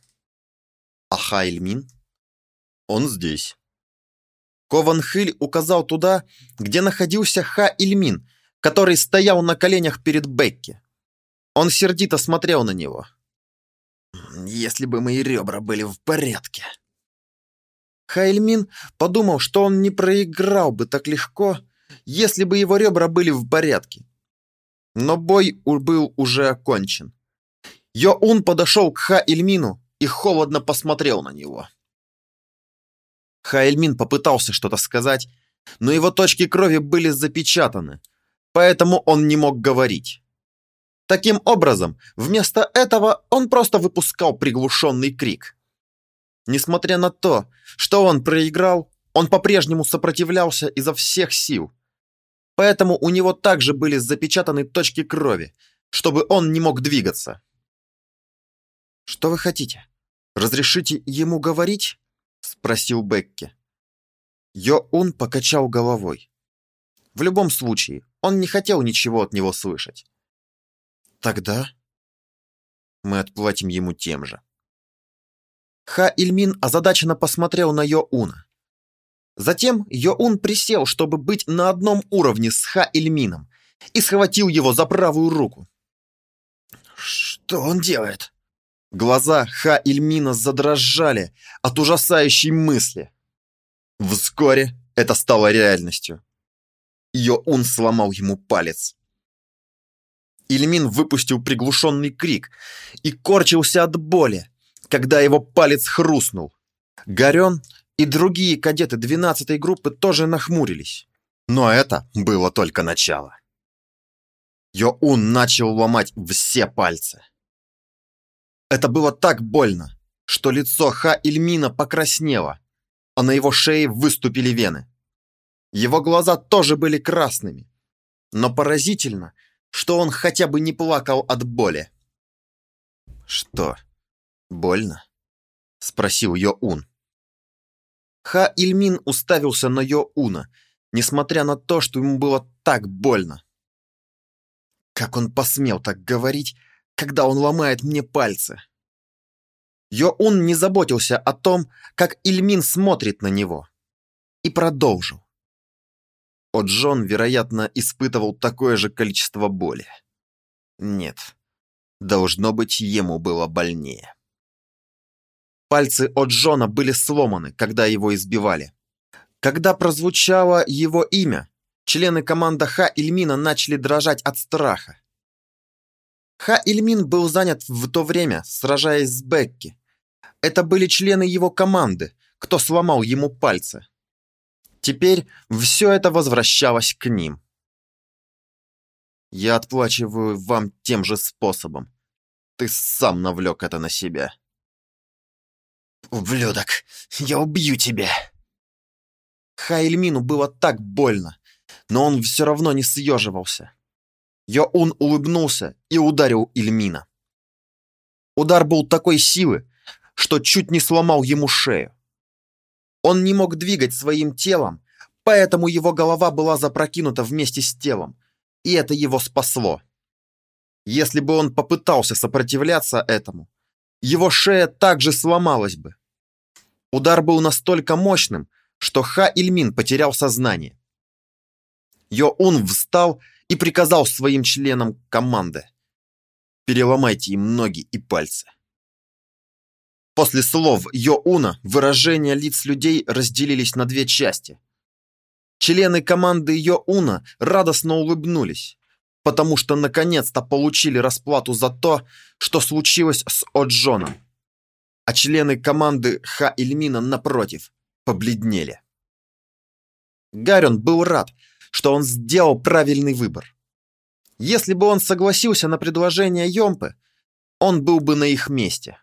Speaker 1: А Хайльмин?
Speaker 2: Он здесь.
Speaker 1: Кованхыль указал туда, где находился Ха Ильмин, который стоял на коленях перед Бекки. Он сердито смотрел на него. «Если бы мои ребра были в порядке». Хайльмин подумал, что он не проиграл бы так легко, если бы его ребра были в порядке. Но бой был уже окончен. Йоун подошел к Ха-Ильмину и холодно посмотрел на него. Ха-Ильмин попытался что-то сказать, но его точки крови были запечатаны, поэтому он не мог говорить. Таким образом, вместо этого он просто выпускал приглушенный крик. Несмотря на то, что он проиграл, он по-прежнему сопротивлялся изо всех сил. Поэтому у него также были запечатаны точки крови, чтобы он не мог двигаться. «Что вы хотите? Разрешите ему говорить?» — спросил Бекки. Йо-Ун покачал головой. В любом случае, он не хотел ничего от него слышать. «Тогда мы отплатим ему тем же». Ха-Ильмин озадаченно посмотрел на Йо-Уна. Затем Йоун присел, чтобы быть на одном уровне с Ха-Ильмином, и схватил его за правую руку. «Что он делает?» Глаза Ха-Ильмина задрожали от ужасающей мысли. Вскоре это стало реальностью. Йоун сломал ему палец. Ильмин выпустил приглушенный крик и корчился от боли, когда его палец хрустнул. Горен и другие кадеты 12-й группы тоже нахмурились. Но это было только начало. Йоун начал ломать все пальцы. Это было так больно, что лицо Ха Ильмина покраснело, а на его шее выступили вены. Его глаза тоже были красными, но поразительно, что он хотя бы не плакал от боли. «Что, больно?» — спросил Йоун. Ха Ильмин уставился на Йо-Уна, несмотря на то, что ему было так больно. Как он посмел так говорить, когда он ломает мне пальцы? Йо-Ун не заботился о том, как Ильмин смотрит на него. И продолжил. О Джон, вероятно, испытывал такое же количество боли. Нет, должно быть, ему было больнее. Пальцы от Джона были сломаны, когда его избивали. Когда прозвучало его имя, члены команды Ха Ильмина начали дрожать от страха. Ха Ильмин был занят в то время, сражаясь с Бекки. Это были члены его команды, кто сломал ему пальцы. Теперь все это возвращалось к ним. Я отплачиваю вам тем же способом. Ты сам навлек это на себя. «Ублюдок, я убью тебя!» Хайльмину было так больно, но он все равно не съеживался. Йоун улыбнулся и ударил Ильмина. Удар был такой силы, что чуть не сломал ему шею. Он не мог двигать своим телом, поэтому его голова была запрокинута вместе с телом, и это его спасло. Если бы он попытался сопротивляться этому, его шея также сломалась бы. Удар был настолько мощным, что Ха Ильмин потерял сознание. Йо-Ун встал и приказал своим членам команды. Переломайте им ноги и пальцы. После слов Йо-Уна выражения лиц людей разделились на две части. Члены команды Йо-Уна радостно улыбнулись, потому что наконец-то получили расплату за то, что случилось с О'Джоном а члены команды Ха Ильмина, напротив, побледнели. Гарен был рад, что он сделал правильный выбор. Если бы он согласился на предложение Йомпы, он был бы на их месте.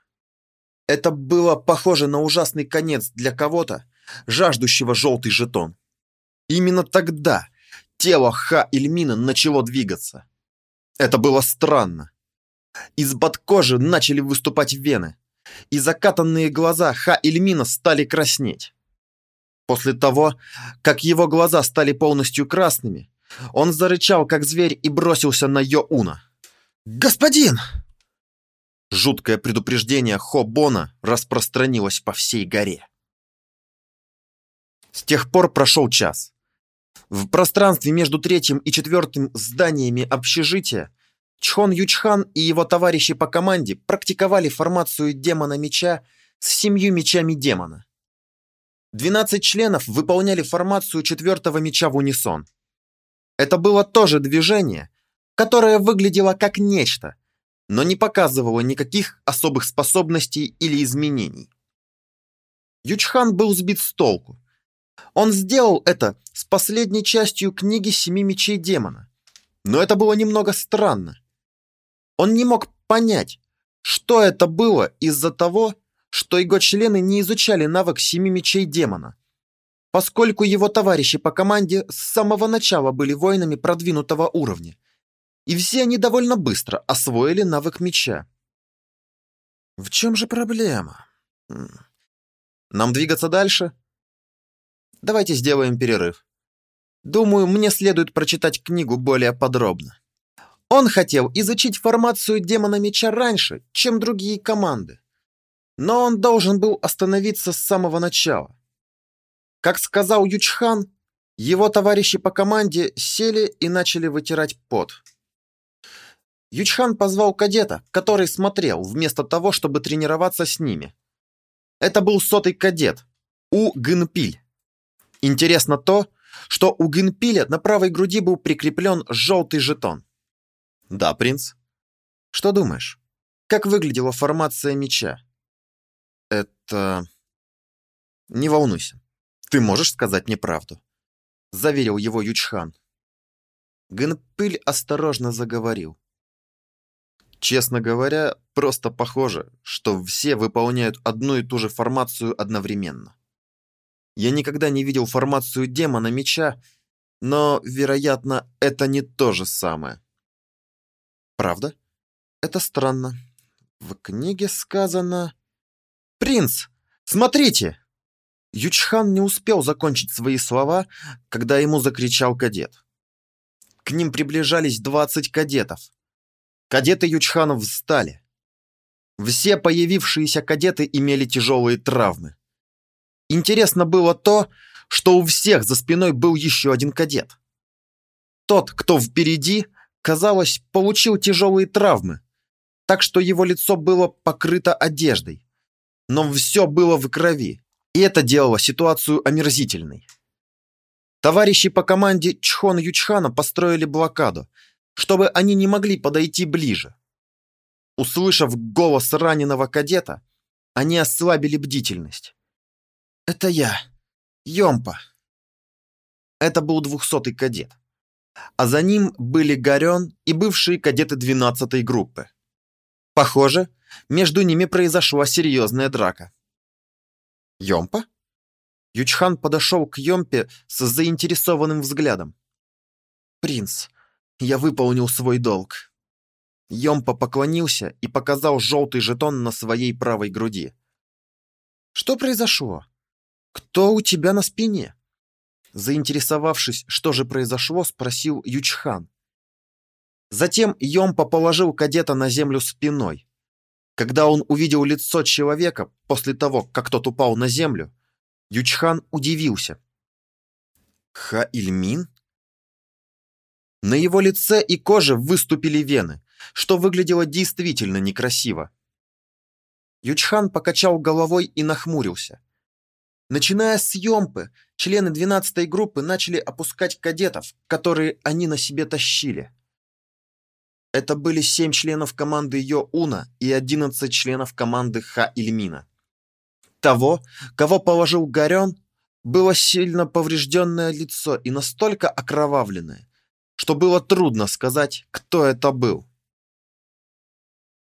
Speaker 1: Это было похоже на ужасный конец для кого-то, жаждущего желтый жетон. Именно тогда тело Ха Ильмина начало двигаться. Это было странно. Из-под кожи начали выступать вены, и закатанные глаза Ха Ильмина стали краснеть. После того, как его глаза стали полностью красными, он зарычал, как зверь, и бросился на Йоуна. «Господин!» Жуткое предупреждение Хо-Бона распространилось по всей горе. С тех пор прошел час. В пространстве между третьим и четвертым зданиями общежития Чхон Ючхан и его товарищи по команде практиковали формацию демона меча с семью мечами демона. 12 членов выполняли формацию четвертого меча в унисон. Это было тоже движение, которое выглядело как нечто, но не показывало никаких особых способностей или изменений. Ючхан был сбит с толку. Он сделал это с последней частью книги «Семи мечей демона». Но это было немного странно. Он не мог понять, что это было из-за того, что его члены не изучали навык «Семи мечей демона», поскольку его товарищи по команде с самого начала были воинами продвинутого уровня и все они довольно быстро освоили навык меча. В чем же проблема? Нам двигаться дальше? Давайте сделаем перерыв. Думаю, мне следует прочитать книгу более подробно. Он хотел изучить формацию демона меча раньше, чем другие команды. Но он должен был остановиться с самого начала. Как сказал Ючхан, его товарищи по команде сели и начали вытирать пот. Ючхан позвал кадета, который смотрел, вместо того, чтобы тренироваться с ними. Это был сотый кадет, У Гынпиль. Интересно то, что у Гынпиля на правой груди был прикреплен желтый жетон. Да, принц. Что думаешь? Как выглядела формация меча? Это... Не волнуйся. Ты можешь сказать мне правду. Заверил его Ючхан. Гынпиль осторожно заговорил. Честно говоря, просто похоже, что все выполняют одну и ту же формацию одновременно. Я никогда не видел формацию демона меча, но, вероятно, это не то же самое. Правда? Это странно. В книге сказано... «Принц, смотрите!» Ючхан не успел закончить свои слова, когда ему закричал кадет. К ним приближались 20 кадетов. Кадеты Ючханов встали. Все появившиеся кадеты имели тяжелые травмы. Интересно было то, что у всех за спиной был еще один кадет. Тот, кто впереди, казалось, получил тяжелые травмы, так что его лицо было покрыто одеждой. Но все было в крови, и это делало ситуацию омерзительной. Товарищи по команде Чхон Ючхана построили блокаду, чтобы они не могли подойти ближе. Услышав голос раненого кадета, они ослабили бдительность. «Это я, Йомпа». Это был двухсотый кадет. А за ним были Гарен и бывшие кадеты двенадцатой группы. Похоже, между ними произошла серьезная драка. «Йомпа?» Ючхан подошел к Йомпе с заинтересованным взглядом. «Принц, я выполнил свой долг. Йомпа поклонился и показал желтый жетон на своей правой груди. Что произошло? Кто у тебя на спине? Заинтересовавшись, что же произошло, спросил Ючхан. Затем Йомпа положил кадета на землю спиной. Когда он увидел лицо человека после того, как тот упал на землю, Ючхан удивился. Ха-Ильмин? На его лице и коже выступили вены, что выглядело действительно некрасиво. Ючхан покачал головой и нахмурился. Начиная с Йомпы, члены 12-й группы начали опускать кадетов, которые они на себе тащили. Это были 7 членов команды Йо-Уна и 11 членов команды Ха-Ильмина. Того, кого положил Гарен, было сильно поврежденное лицо и настолько окровавленное, что было трудно сказать, кто это был.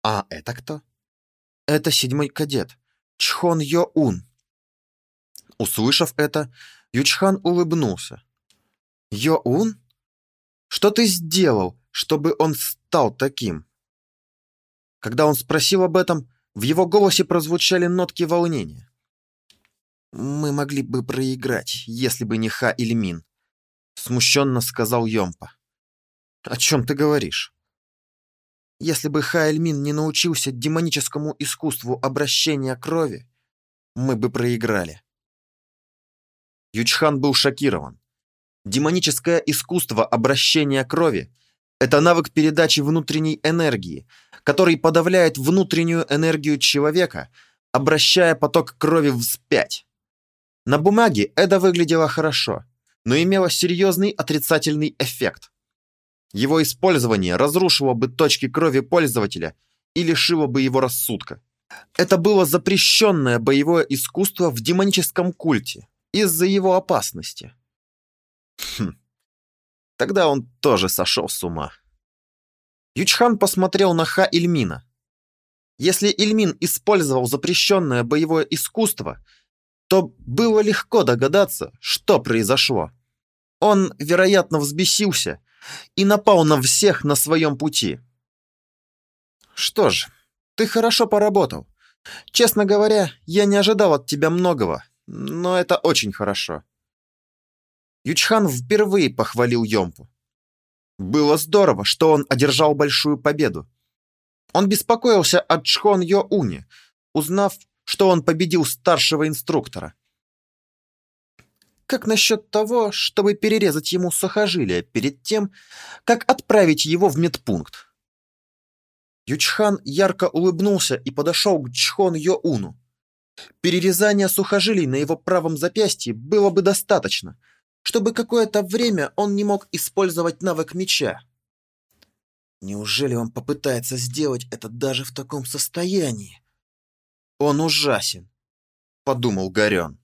Speaker 2: А это кто?
Speaker 1: Это седьмой кадет, Чхон Йо-ун. Услышав это, Ючхан улыбнулся. Йо-ун? Что ты сделал, чтобы он стал таким? Когда он спросил об этом, в его голосе прозвучали нотки волнения. «Мы могли бы проиграть, если бы не Ха или Мин», — смущенно сказал Йомпа. «О чем ты говоришь?» «Если бы Ха Эльмин не научился демоническому искусству обращения крови, мы бы проиграли». Ючхан был шокирован. Демоническое искусство обращения крови – это навык передачи внутренней энергии, который подавляет внутреннюю энергию человека, обращая поток крови вспять. На бумаге это выглядело хорошо, но имело серьезный отрицательный эффект. Его использование разрушило бы точки крови пользователя и лишило бы его рассудка. Это было запрещенное боевое искусство в демоническом культе из-за его опасности. Хм. Тогда он тоже сошел с ума. Ючхан посмотрел на Ха Ильмина. Если Ильмин использовал запрещенное боевое искусство – то было легко догадаться, что произошло. Он, вероятно, взбесился и напал на всех на своем пути. Что ж, ты хорошо поработал. Честно говоря, я не ожидал от тебя многого, но это очень хорошо. Ючхан впервые похвалил Йомпу. Было здорово, что он одержал большую победу. Он беспокоился о Чхон Йо узнав, что он победил старшего инструктора. Как насчет того, чтобы перерезать ему сухожилие перед тем, как отправить его в медпункт? Ючхан ярко улыбнулся и подошел к Чхон Йоуну. Перерезание сухожилий на его правом запястье было бы достаточно, чтобы какое-то время он не мог использовать навык меча. Неужели он попытается сделать это даже в таком состоянии? Он ужасен, подумал Горен.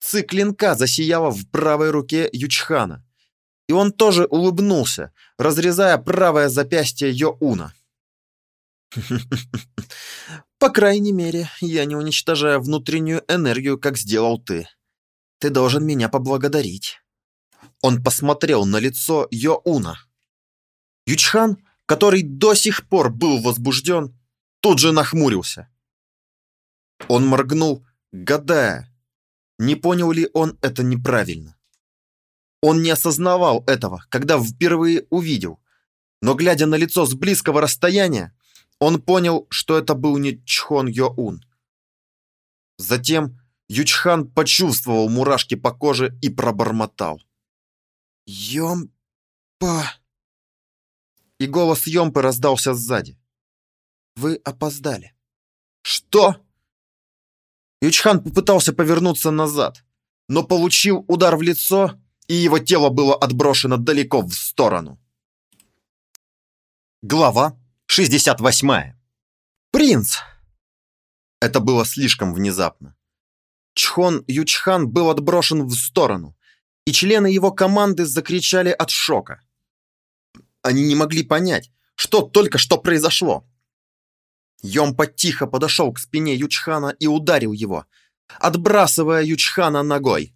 Speaker 1: Ци клинка засияла в правой руке Ючхана, и он тоже улыбнулся, разрезая правое запястье Йоуна. По крайней мере, я не уничтожаю внутреннюю энергию, как сделал ты. Ты должен меня поблагодарить. Он посмотрел на лицо Йоуна. Ючхан, который до сих пор был возбужден, тут же нахмурился. Он моргнул, гадая, не понял ли он это неправильно. Он не осознавал этого, когда впервые увидел, но глядя на лицо с близкого расстояния, он понял, что это был не Чхон Йо-ун. Затем Ючхан почувствовал мурашки по коже и пробормотал. «Йомпа!» И голос Йомпы раздался сзади. «Вы опоздали». «Что?» Ючхан попытался повернуться назад, но получил удар в лицо, и его тело было отброшено далеко в сторону. Глава 68. Принц! Это было слишком внезапно. Чхон Ючхан был отброшен в сторону, и члены его команды закричали от шока. Они не могли понять, что только что произошло. Йомпа тихо подошел к спине Ючхана и ударил его, отбрасывая Ючхана ногой.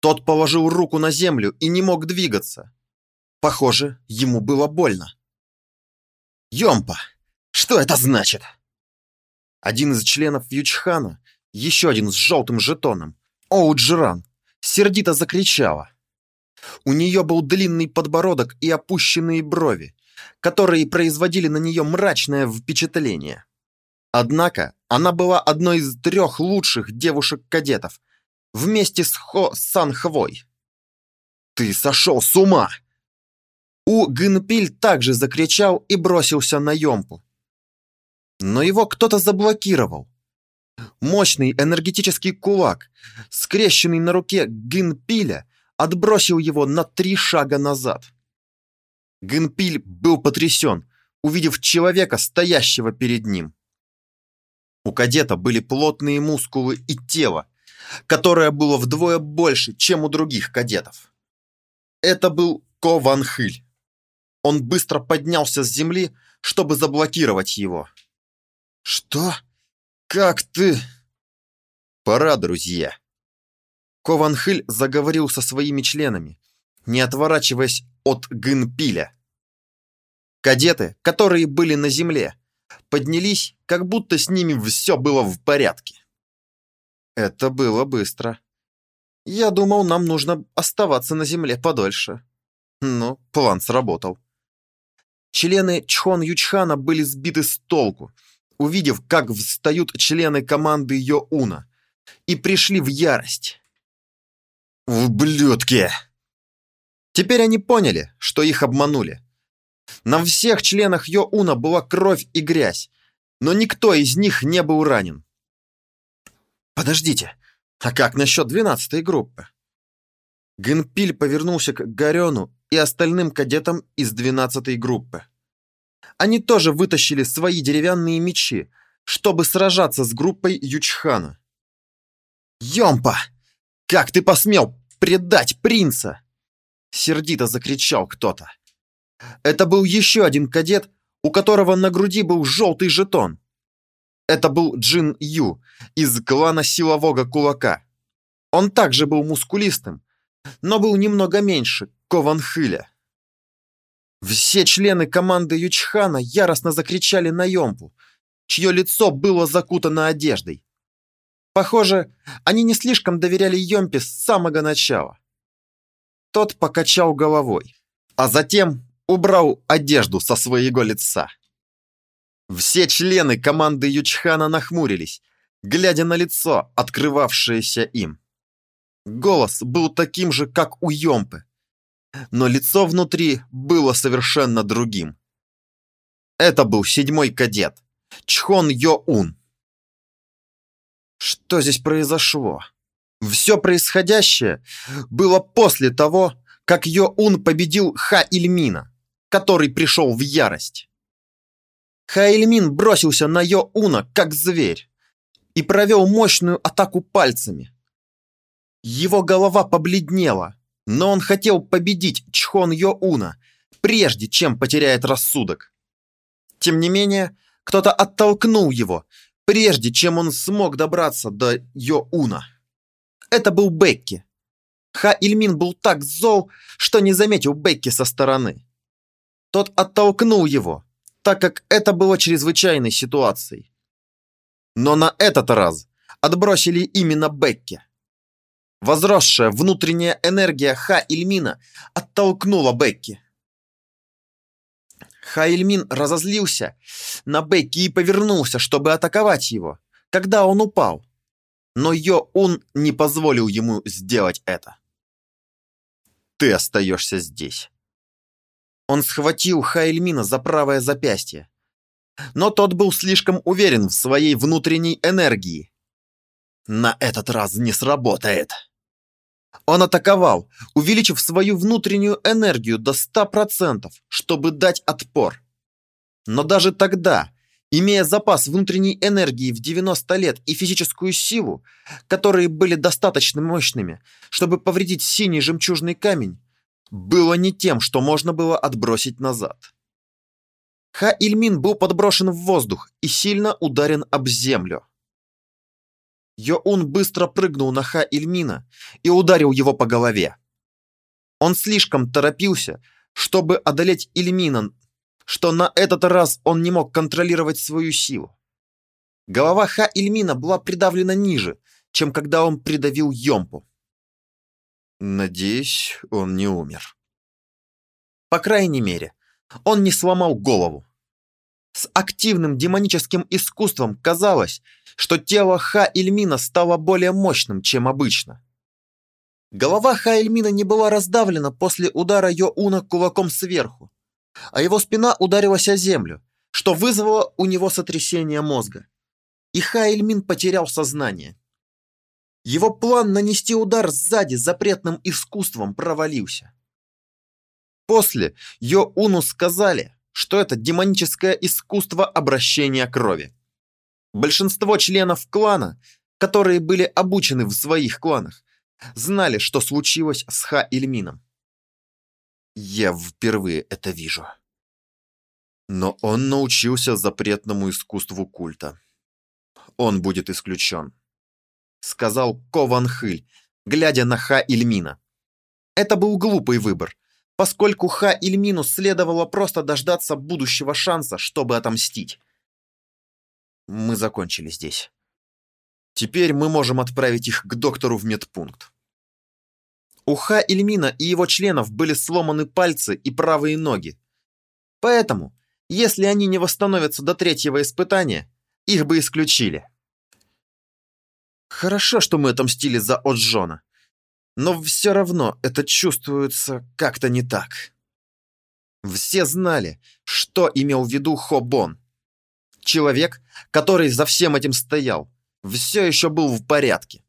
Speaker 1: Тот положил руку на землю и не мог двигаться. Похоже, ему было больно. Йомпа, что это значит? Один из членов Ючхана, еще один с желтым жетоном, Оуджиран, сердито закричала. У нее был длинный подбородок и опущенные брови, которые производили на нее мрачное впечатление. Однако она была одной из трех лучших девушек-кадетов, вместе с Хо Санхвой. «Ты сошел с ума!» У Гынпиль также закричал и бросился на Йомпу. Но его кто-то заблокировал. Мощный энергетический кулак, скрещенный на руке Гынпиля, отбросил его на три шага назад. Генпиль был потрясен, увидев человека, стоящего перед ним. У кадета были плотные мускулы и тело, которое было вдвое больше, чем у других кадетов. Это был Ко Ван Хыль. Он быстро поднялся с земли, чтобы заблокировать его.
Speaker 2: «Что? Как ты?»
Speaker 1: «Пора, друзья». Ко Ван Хыль заговорил со своими членами, не отворачиваясь от Гынпиля. Кадеты, которые были на земле, поднялись, как будто с ними все было в порядке. Это было быстро. Я думал, нам нужно оставаться на земле подольше. Но план сработал. Члены Чхон Ючхана были сбиты с толку, увидев, как встают члены команды Йоуна, и пришли в ярость.
Speaker 2: «Ублюдки!»
Speaker 1: Теперь они поняли, что их обманули. На всех членах Йоуна была кровь и грязь, но никто из них не был ранен. Подождите, а как насчет двенадцатой группы? Генпиль повернулся к Гарену и остальным кадетам из двенадцатой группы. Они тоже вытащили свои деревянные мечи, чтобы сражаться с группой Ючхана. «Йомпа! Как ты посмел предать принца?» Сердито закричал кто-то. Это был еще один кадет, у которого на груди был желтый жетон. Это был Джин Ю из клана Силового Кулака. Он также был мускулистым, но был немного меньше Кован Хыля. Все члены команды Ючхана яростно закричали на Йомпу, чье лицо было закутано одеждой. Похоже, они не слишком доверяли Йомпе с самого начала. Тот покачал головой, а затем убрал одежду со своего лица. Все члены команды Ючхана нахмурились, глядя на лицо, открывавшееся им. Голос был таким же, как у Йомпы, но лицо внутри было совершенно другим. Это был седьмой кадет, Чхон Йо-Ун. Что здесь произошло? Все происходящее было после того, как Йо-Ун победил Ха-Ильмина который пришел в ярость. Хайльмин бросился на Йо-Уна, как зверь, и провел мощную атаку пальцами. Его голова побледнела, но он хотел победить Чхон Йо-Уна, прежде чем потеряет рассудок. Тем не менее, кто-то оттолкнул его, прежде чем он смог добраться до Йо-Уна. Это был Бекки. Ха-Ильмин был так зол, что не заметил Бекки со стороны. Тот оттолкнул его, так как это было чрезвычайной ситуацией. Но на этот раз отбросили именно Бекки. Возросшая внутренняя энергия Ха-Ильмина оттолкнула Бекки. Ха-Ильмин разозлился на Бекки и повернулся, чтобы атаковать его, когда он упал. Но Йо-Ун не позволил ему сделать это. «Ты остаешься здесь», он схватил Хайльмина за правое запястье. Но тот был слишком уверен в своей внутренней энергии. На этот раз не сработает. Он атаковал, увеличив свою внутреннюю энергию до 100%, чтобы дать отпор. Но даже тогда, имея запас внутренней энергии в 90 лет и физическую силу, которые были достаточно мощными, чтобы повредить синий жемчужный камень, было не тем, что можно было отбросить назад. Ха-Ильмин был подброшен в воздух и сильно ударен об землю. Йоун быстро прыгнул на Ха-Ильмина и ударил его по голове. Он слишком торопился, чтобы одолеть Ильмина, что на этот раз он не мог контролировать свою силу. Голова Ха-Ильмина была придавлена ниже, чем когда он придавил Йомпу. Надеюсь, он не умер. По крайней мере, он не сломал голову. С активным демоническим искусством казалось, что тело Ха-Ильмина стало более мощным, чем обычно. Голова Ха-Ильмина не была раздавлена после удара Йоуна кулаком сверху, а его спина ударилась о землю, что вызвало у него сотрясение мозга. И Ха-Ильмин потерял сознание. Его план нанести удар сзади запретным искусством провалился. После Йо-Уну сказали, что это демоническое искусство обращения крови. Большинство членов клана, которые были обучены в своих кланах, знали, что случилось с Ха-Ильмином.
Speaker 2: Я впервые это вижу. Но он научился запретному искусству культа. Он будет исключен. Сказал Кован Хыль, глядя на Ха Ильмина. Это был глупый выбор, поскольку Ха Ильмину следовало просто дождаться будущего шанса, чтобы отомстить. Мы закончили здесь. Теперь мы можем отправить их к доктору в медпункт. У Ха Ильмина и его членов были сломаны пальцы и правые ноги. Поэтому, если они не восстановятся до третьего испытания, их бы исключили. Хорошо, что мы отомстили за Оджона. Но все равно это чувствуется как-то не так. Все знали, что имел в виду Хобон. Человек, который за всем этим стоял, все еще был в порядке.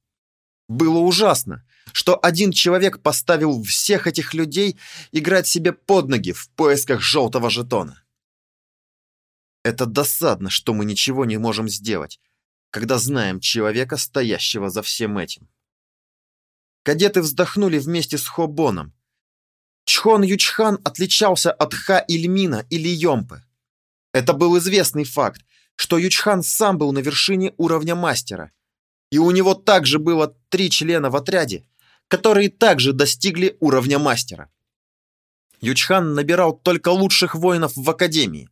Speaker 2: Было ужасно, что один человек поставил всех этих людей играть себе под ноги в поисках желтого жетона. Это досадно, что мы ничего не можем сделать, когда знаем человека, стоящего за всем этим. Кадеты вздохнули вместе с Хобоном. Чхон Ючхан отличался от Ха Ильмина или Йомпы. Это был известный факт, что Ючхан сам был на вершине уровня мастера, и у него также было три члена в отряде, которые также достигли уровня мастера. Ючхан набирал только лучших воинов в академии,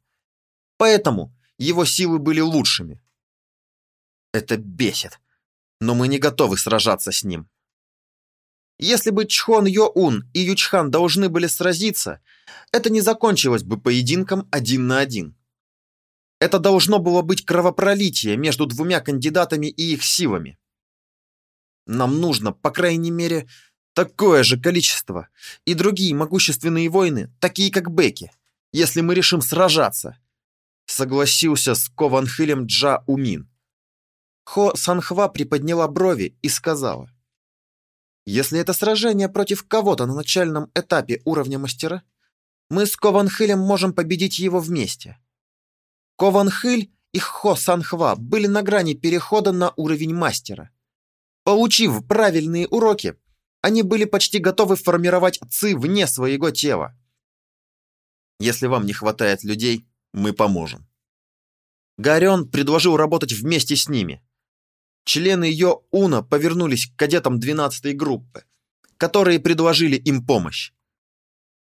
Speaker 2: поэтому его силы были лучшими. Это бесит, но мы не готовы сражаться с ним. Если бы Чхон Йо-Ун и Ючхан должны были сразиться, это не закончилось бы поединком один на один. Это должно было быть кровопролитие между двумя кандидатами и их силами. Нам нужно, по крайней мере, такое же количество и другие могущественные воины, такие как Беки, если мы решим сражаться. Согласился с Кованхилем Джа Умин. Хо Санхва приподняла брови и сказала. Если это сражение против кого-то на начальном этапе уровня мастера, мы с Кованхилем можем победить его вместе. Кованхиль и Хо Санхва были на грани перехода на уровень мастера. Получив правильные уроки, они были почти готовы формировать ци вне своего тела. Если вам не хватает людей, мы поможем. Гарен предложил работать вместе с ними. Члены ее Уна повернулись к кадетам 12-й группы, которые предложили им помощь.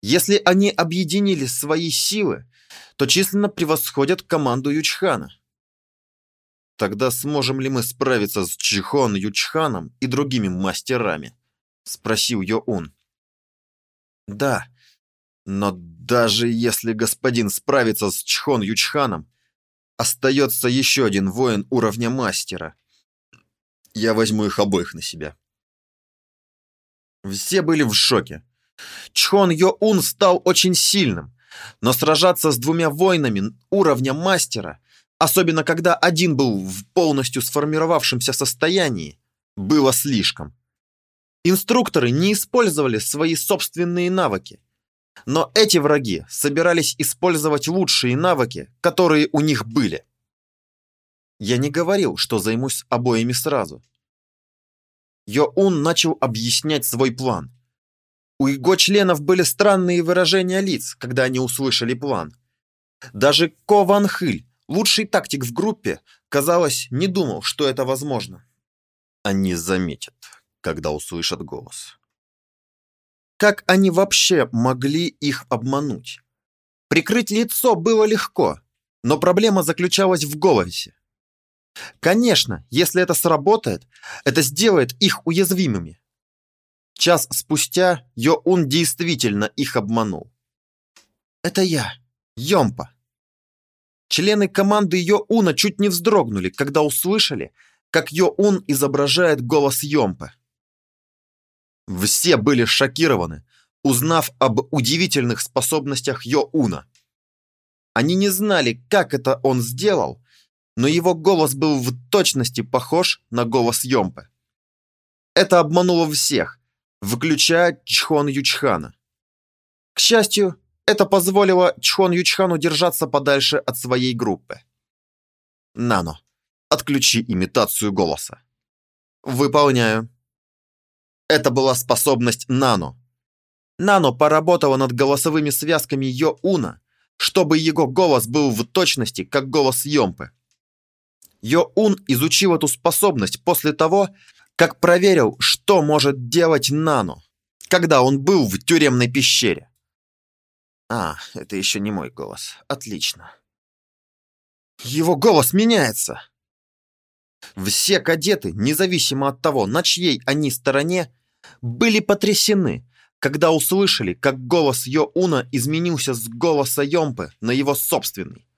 Speaker 2: Если они объединили свои силы, то численно превосходят команду Ючхана. Тогда сможем ли мы справиться с Чихон Ючханом и другими мастерами? Спросил Йоун. Да, но даже если господин справится с Чхон Ючханом, остается еще один воин уровня мастера. Я возьму их обоих на себя. Все были в шоке. Чхон Йоун стал очень сильным, но сражаться с двумя воинами уровня мастера особенно когда один был в полностью сформировавшемся состоянии, было слишком. Инструкторы не использовали свои собственные навыки, но эти враги собирались использовать лучшие навыки, которые у них были. Я не говорил, что займусь обоими сразу. Йоун начал объяснять свой план. У его членов были странные выражения лиц, когда они услышали план. Даже Ко Лучший тактик в группе, казалось, не думал, что это возможно. Они заметят, когда услышат голос. Как они вообще могли их обмануть? Прикрыть лицо было легко, но проблема заключалась в голосе. Конечно, если это сработает, это сделает их уязвимыми. Час спустя Йоун действительно их обманул. «Это я, Йомпа», Члены команды Йоуна чуть не вздрогнули, когда услышали, как Йоун изображает голос Йомпы. Все были шокированы, узнав об удивительных способностях Йоуна. Они не знали, как это он сделал, но его голос был в точности похож на голос Йомпы. Это обмануло всех, включая Чхон Ючхана. К счастью, это позволило Чхон Ючхану держаться подальше от своей группы. Нано, отключи имитацию голоса. Выполняю. Это была способность Нано.
Speaker 1: Нано поработала над голосовыми связками Йо-Уна, чтобы его голос был в точности, как голос Йомпы. Йо-Ун изучил эту способность после того, как проверил, что может делать Нано, когда он был в тюремной пещере. А, это еще не мой голос. Отлично. Его голос меняется. Все кадеты, независимо от того, на чьей они стороне, были потрясены, когда услышали, как голос Йо-Уна изменился с голоса Йомпы на его собственный.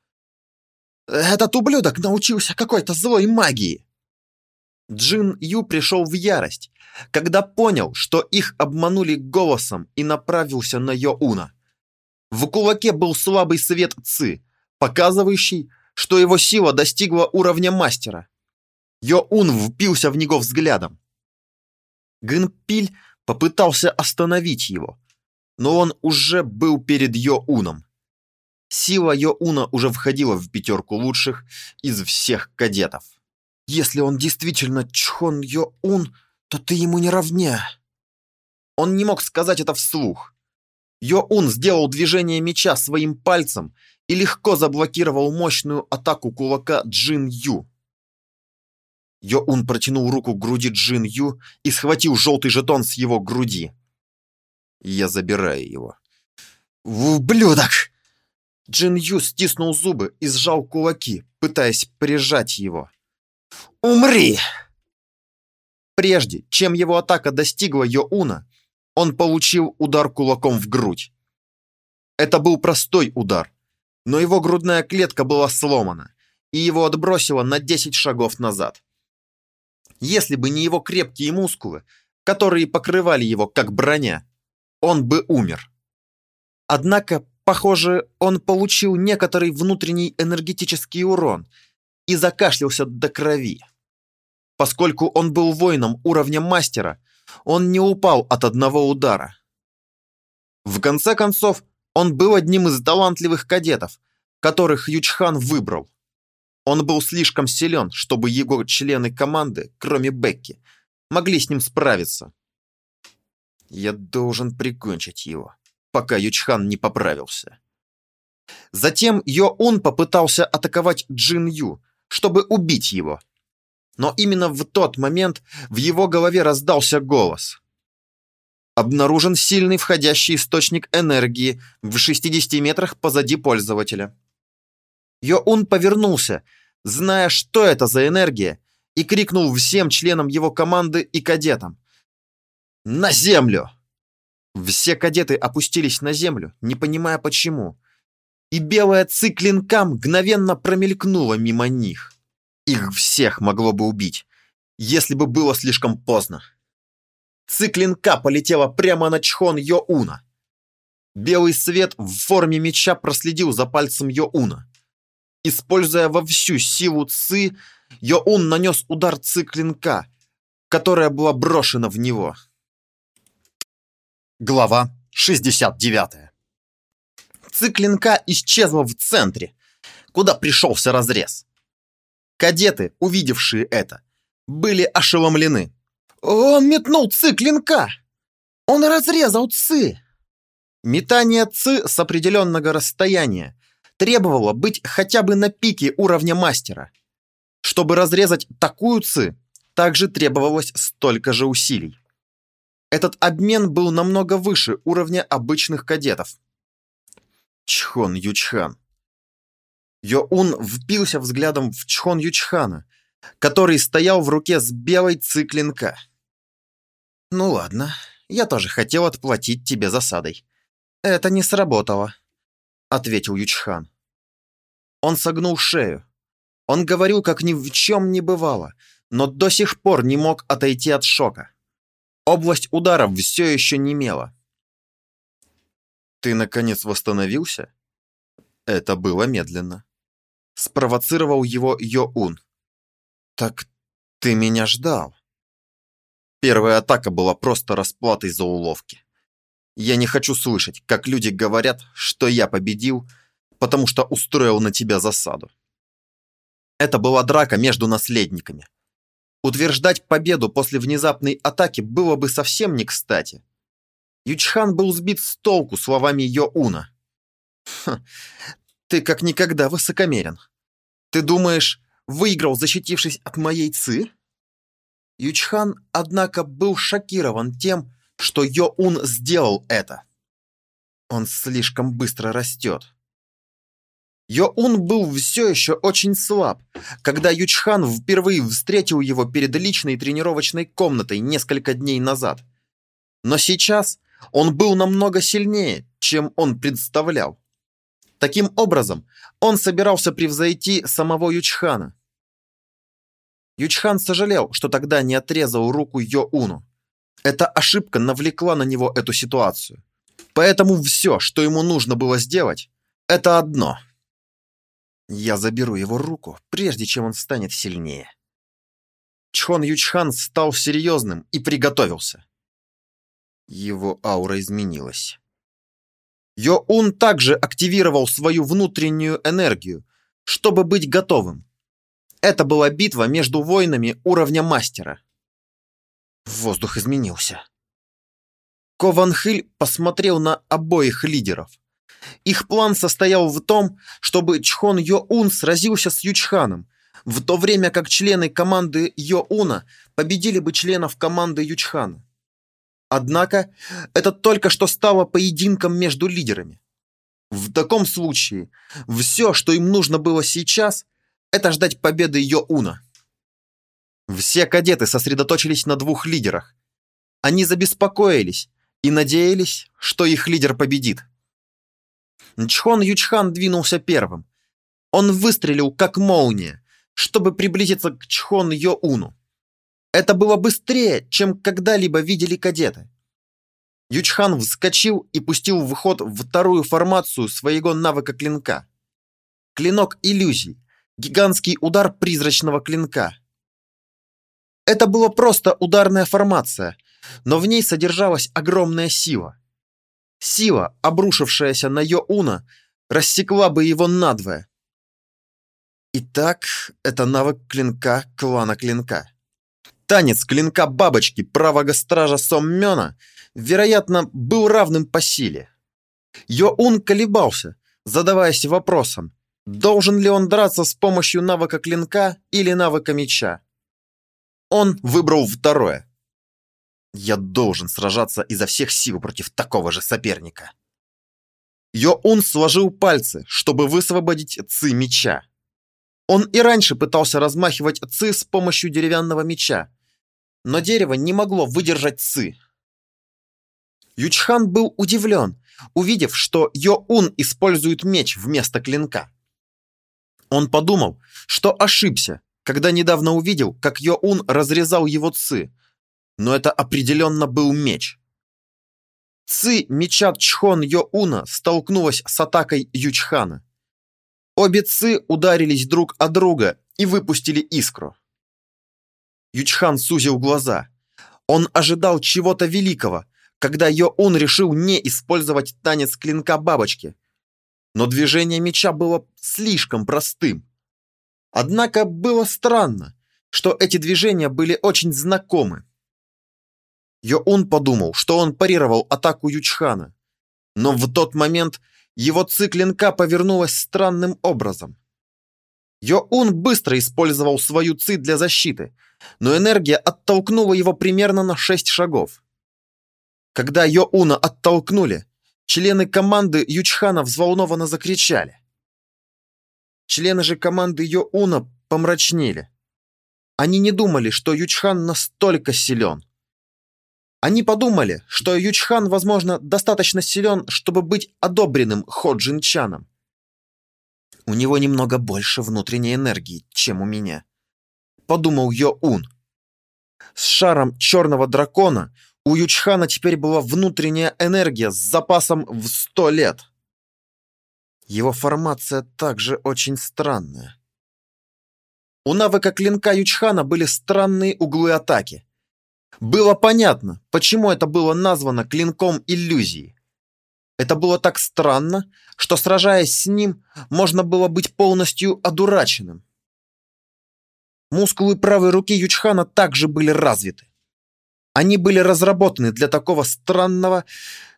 Speaker 1: Этот ублюдок научился какой-то злой магии. Джин Ю пришел в ярость, когда понял, что их обманули голосом и направился на Йоуна. В кулаке был слабый свет Ци, показывающий, что его сила достигла уровня мастера. Йоун впился в него взглядом. Гынпиль попытался остановить его, но он уже был перед Йоуном. Сила Йоуна уже входила в пятерку лучших из всех кадетов. Если он действительно Чхон Йо-Ун, то ты ему не равня. Он не мог сказать это вслух. Йо-Ун сделал движение меча своим пальцем и легко заблокировал мощную атаку кулака Джин Ю. Йо-Ун протянул руку к груди Джин Ю и схватил желтый жетон с его груди. Я забираю его. «Ублюдок!» Джин Ю стиснул зубы и сжал кулаки, пытаясь прижать его. «Умри!» Прежде, чем его атака достигла Йоуна, он получил удар кулаком в грудь. Это был простой удар, но его грудная клетка была сломана, и его отбросило на 10 шагов назад. Если бы не его крепкие мускулы, которые покрывали его как броня, он бы умер. Однако, похоже, он получил некоторый внутренний энергетический урон и закашлялся до крови. Поскольку он был воином уровня мастера, он не упал от одного удара. В конце концов, он был одним из талантливых кадетов, которых Ючхан выбрал. Он был слишком силен, чтобы его члены команды, кроме Бекки, могли с ним справиться. Я должен прикончить его, пока Ючхан не поправился. Затем Йо-Ун попытался атаковать Джин Ю, чтобы убить его. Но именно в тот момент в его голове раздался голос. Обнаружен сильный входящий источник энергии в 60 метрах позади пользователя. Йоун повернулся, зная, что это за энергия, и крикнул всем членам его команды и кадетам. «На землю!» Все кадеты опустились на землю, не понимая почему. И белая циклинка мгновенно промелькнула мимо них. Их всех могло бы убить, если бы было слишком поздно. Циклинка полетела прямо на Чхон Йоуна. Белый свет в форме меча проследил за пальцем Йоуна. Используя во всю силу Ци, Йоун нанес удар циклинка, которая была брошена в него. Глава 69 Циклинка исчезла в центре, куда пришелся разрез. Кадеты, увидевшие это, были ошеломлены. «Он метнул ци клинка! Он разрезал ци!» Метание ци с определенного расстояния требовало быть хотя бы на пике уровня мастера. Чтобы разрезать такую ци, также требовалось столько же усилий. Этот обмен был намного выше уровня обычных кадетов. Чхон Ючхан. Йоун впился взглядом в Чхон Ючхана, который стоял в руке с белой циклинка. «Ну ладно, я тоже хотел отплатить тебе засадой. Это не сработало», — ответил Ючхан. Он согнул шею. Он говорил, как ни в чем не бывало, но до сих пор не мог отойти от шока. Область ударов все еще немела. «Ты, наконец, восстановился?» Это было медленно спровоцировал его Йоун. «Так ты меня ждал?» Первая атака была просто расплатой за уловки. Я не хочу слышать, как люди говорят, что я победил, потому что устроил на тебя засаду. Это была драка между наследниками. Утверждать победу после внезапной атаки было бы совсем не кстати. Ючхан был сбит с толку словами Йоуна. «Ты как никогда высокомерен. Ты думаешь, выиграл, защитившись от моей ци?» Ючхан, однако, был шокирован тем, что Йоун сделал это. Он слишком быстро растет. Йоун был все еще очень слаб, когда Ючхан впервые встретил его перед личной тренировочной комнатой несколько дней назад. Но сейчас он был намного сильнее, чем он представлял. Таким образом, он собирался превзойти самого Ючхана. Ючхан сожалел, что тогда не отрезал руку Йоуну. Эта ошибка навлекла на него эту ситуацию. Поэтому все, что ему нужно было сделать, это одно. Я заберу его руку, прежде чем он станет сильнее. Чхон Ючхан стал серьезным и приготовился. Его аура изменилась. Йоун также активировал свою внутреннюю энергию, чтобы быть готовым. Это была битва между воинами уровня мастера. Воздух изменился. Кованхыль посмотрел на обоих лидеров. Их план состоял в том, чтобы Чхон Йоун сразился с Ючханом, в то время как члены команды Йоуна победили бы членов команды Ючхана. Однако, это только что стало поединком между лидерами. В таком случае, все, что им нужно было сейчас, это ждать победы Йоуна. Все кадеты сосредоточились на двух лидерах. Они забеспокоились и надеялись, что их лидер победит. Чхон Ючхан двинулся первым. Он выстрелил как молния, чтобы приблизиться к Чхон Йоуну. Это было быстрее, чем когда-либо видели кадеты. Ючхан вскочил и пустил в ход вторую формацию своего навыка клинка. Клинок иллюзий. Гигантский удар призрачного клинка. Это была просто ударная формация, но в ней содержалась огромная сила. Сила, обрушившаяся на Йоуна, рассекла бы его надвое. Итак, это навык клинка клана клинка. Танец клинка бабочки правого стража Соммёна, вероятно, был равным по силе. Йоун колебался, задаваясь вопросом, должен ли он драться с помощью навыка клинка или навыка меча. Он выбрал второе. Я должен сражаться изо всех сил против такого же соперника. Йоун сложил пальцы, чтобы высвободить ци меча. Он и раньше пытался размахивать ци с помощью деревянного меча, но дерево не могло выдержать ци. Ючхан был удивлен, увидев, что Йоун использует меч вместо клинка. Он подумал, что ошибся, когда недавно увидел, как Йоун разрезал его ци, но это определенно был меч. Ци меча Чхон Йоуна столкнулась с атакой Ючхана. Обе ци ударились друг о друга и выпустили искру. Ючхан сузил глаза. Он ожидал чего-то великого, когда Йоун решил не использовать танец клинка бабочки. Но движение меча было слишком простым. Однако было странно, что эти движения были очень знакомы. Йоун подумал, что он парировал атаку Ючхана. Но в тот момент его циклинка повернулась странным образом. Йоун быстро использовал свою ци для защиты, но энергия оттолкнула его примерно на 6 шагов. Когда Йоуна оттолкнули, члены команды Ючхана взволнованно закричали. Члены же команды Йоуна помрачнели. Они не думали, что Ючхан настолько силен. Они подумали, что Ючхан, возможно, достаточно силен, чтобы быть одобренным Ходжинчаном. У него немного больше внутренней энергии, чем у меня. Подумал Йоун. С шаром черного дракона у Ючхана теперь была внутренняя энергия с запасом в сто лет. Его формация также очень странная. У навыка клинка Ючхана были странные углы атаки. Было понятно, почему это было названо клинком иллюзии. Это было так странно, что сражаясь с ним, можно было быть полностью одураченным. Мускулы правой руки Ючхана также были развиты. Они были разработаны для такого странного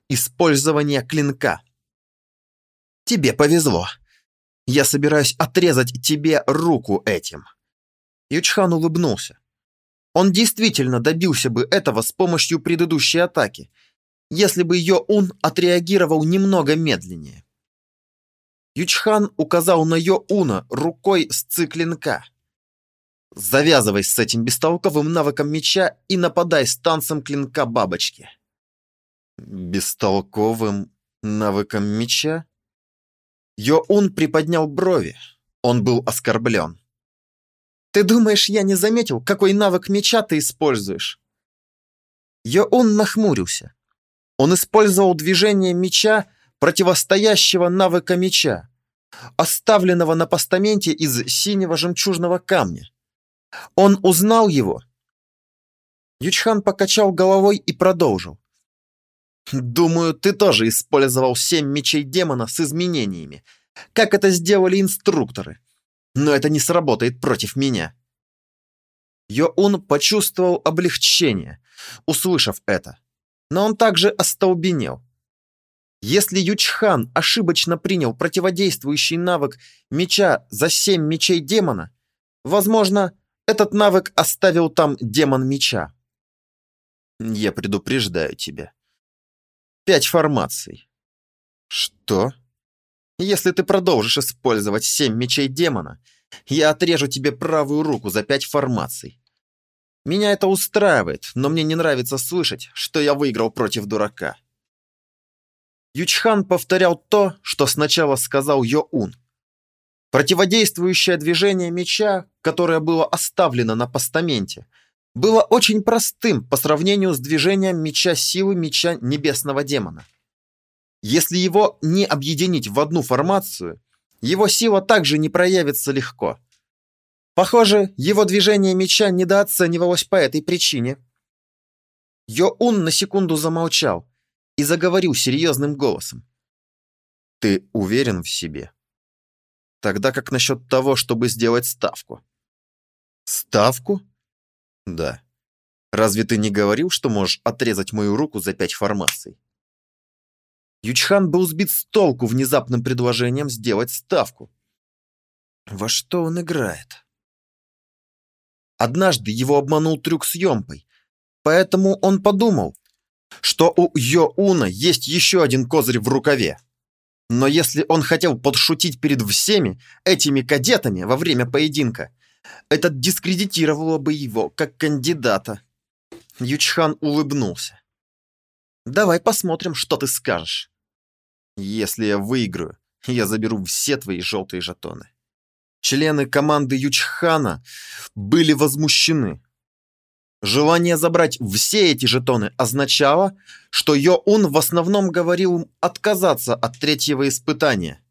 Speaker 1: использования клинка. Тебе повезло. Я собираюсь отрезать тебе руку этим. Ючхан улыбнулся. Он действительно добился бы этого с помощью предыдущей атаки, если бы Йоун отреагировал немного медленнее. Ючхан указал на Йоуна рукой с циклинка. Завязывай с этим бестолковым навыком меча и нападай с танцем клинка бабочки.
Speaker 2: Бестолковым навыком меча?
Speaker 1: Йоун приподнял брови. Он был оскорблен. Ты думаешь, я не заметил, какой навык меча ты используешь? Йоун нахмурился. Он использовал движение меча, противостоящего навыка меча, оставленного на постаменте из синего жемчужного камня. Он узнал его. Ючхан покачал головой и продолжил. Думаю, ты тоже использовал семь мечей демона с изменениями, как это сделали инструкторы. Но это не сработает против меня. Йоун почувствовал облегчение, услышав это, но он также остолбенел. Если Ючхан ошибочно принял противодействующий навык меча за семь мечей демона, возможно, этот навык оставил там демон меча. Я предупреждаю тебя. Пять формаций. Что? Если ты продолжишь использовать семь мечей демона, я отрежу тебе правую руку за пять формаций. Меня это устраивает, но мне не нравится слышать, что я выиграл против дурака. Ючхан повторял то, что сначала сказал Йоун. Противодействующее движение меча, которое было оставлено на постаменте, было очень простым по сравнению с движением меча силы меча небесного демона. Если его не объединить в одну формацию, его сила также не проявится легко. Похоже, его движение меча недооценивалось по этой причине. Йоун на секунду замолчал и заговорил серьезным голосом. «Ты уверен в себе? Тогда как насчет того, чтобы сделать ставку?» «Ставку?» «Да. Разве ты не говорил, что можешь отрезать мою руку за пять формаций?» Ючхан был сбит с толку внезапным предложением сделать ставку. Во что он играет? Однажды его обманул трюк с Йомпой, поэтому он подумал, что у Йоуна есть еще один козырь в рукаве. Но если он хотел подшутить перед всеми этими кадетами во время поединка, это дискредитировало бы его как кандидата. Ючхан улыбнулся. «Давай посмотрим, что ты скажешь». Если я выиграю, я заберу все твои желтые жетоны. Члены команды Ючхана были возмущены. Желание забрать все эти жетоны означало, что Йоун в основном говорил им отказаться от третьего испытания.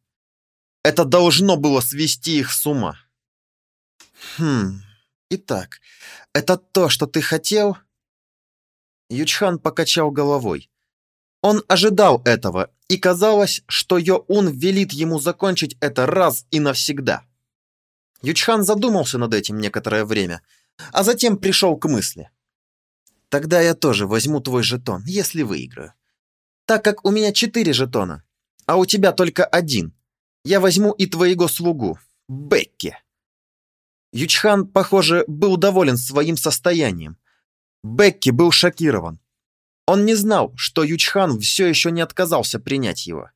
Speaker 1: Это должно было свести их с ума. Хм, итак, это то, что ты хотел? Ючхан покачал головой. Он ожидал этого, и казалось, что Йоун велит ему закончить это раз и навсегда. Ючхан задумался над этим некоторое время, а затем пришел к мысли. «Тогда я тоже возьму твой жетон, если выиграю. Так как у меня четыре жетона, а у тебя только один, я возьму и твоего слугу, Бекки». Ючхан, похоже, был доволен своим состоянием. Бекки был шокирован. Он не знал, что Ючхан все еще не отказался принять его.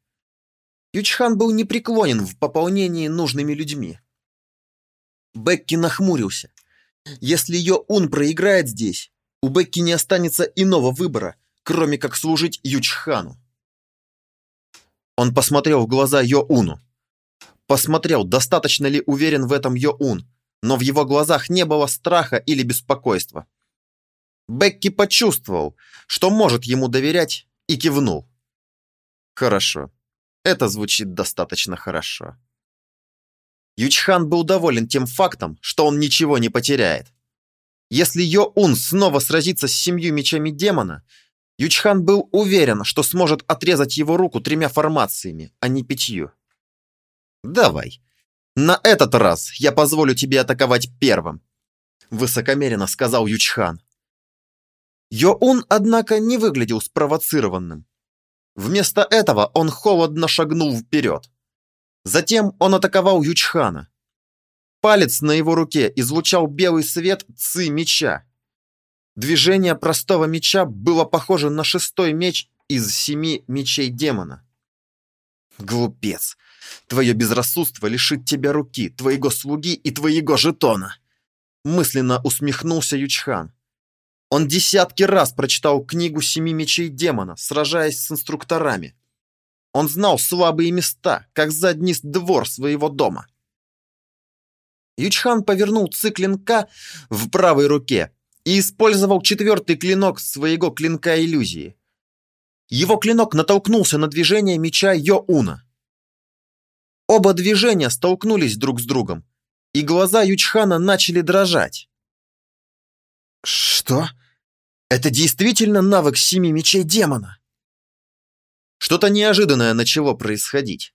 Speaker 1: Ючхан был непреклонен в пополнении нужными людьми. Бекки нахмурился. Если Йоун проиграет здесь, у Бекки не останется иного выбора, кроме как служить Ючхану. Он посмотрел в глаза Йоуну. Посмотрел, достаточно ли уверен в этом Йоун, но в его глазах не было страха или беспокойства. Бекки почувствовал, что может ему доверять, и кивнул. Хорошо. Это звучит достаточно хорошо. Ючхан был доволен тем фактом, что он ничего не потеряет. Если Йо-Ун снова сразится с семью мечами демона, Ючхан был уверен, что сможет отрезать его руку тремя формациями, а не пятью. «Давай. На этот раз я позволю тебе атаковать первым», высокомеренно сказал Ючхан. Йоун, однако, не выглядел спровоцированным. Вместо этого он холодно шагнул вперед. Затем он атаковал Ючхана. Палец на его руке излучал белый свет ци меча. Движение простого меча было похоже на шестой меч из семи мечей демона. Глупец, твое безрассудство лишит тебя руки, твоего слуги и твоего жетона. Мысленно усмехнулся Ючхан. Он десятки раз прочитал книгу «Семи мечей демона», сражаясь с инструкторами. Он знал слабые места, как задний двор своего дома. Ючхан повернул циклинка в правой руке и использовал четвертый клинок своего клинка иллюзии. Его клинок натолкнулся на движение меча Йоуна. Оба движения столкнулись друг с другом, и глаза Ючхана начали дрожать. «Что? Это действительно навык семи мечей демона?» Что-то неожиданное начало происходить.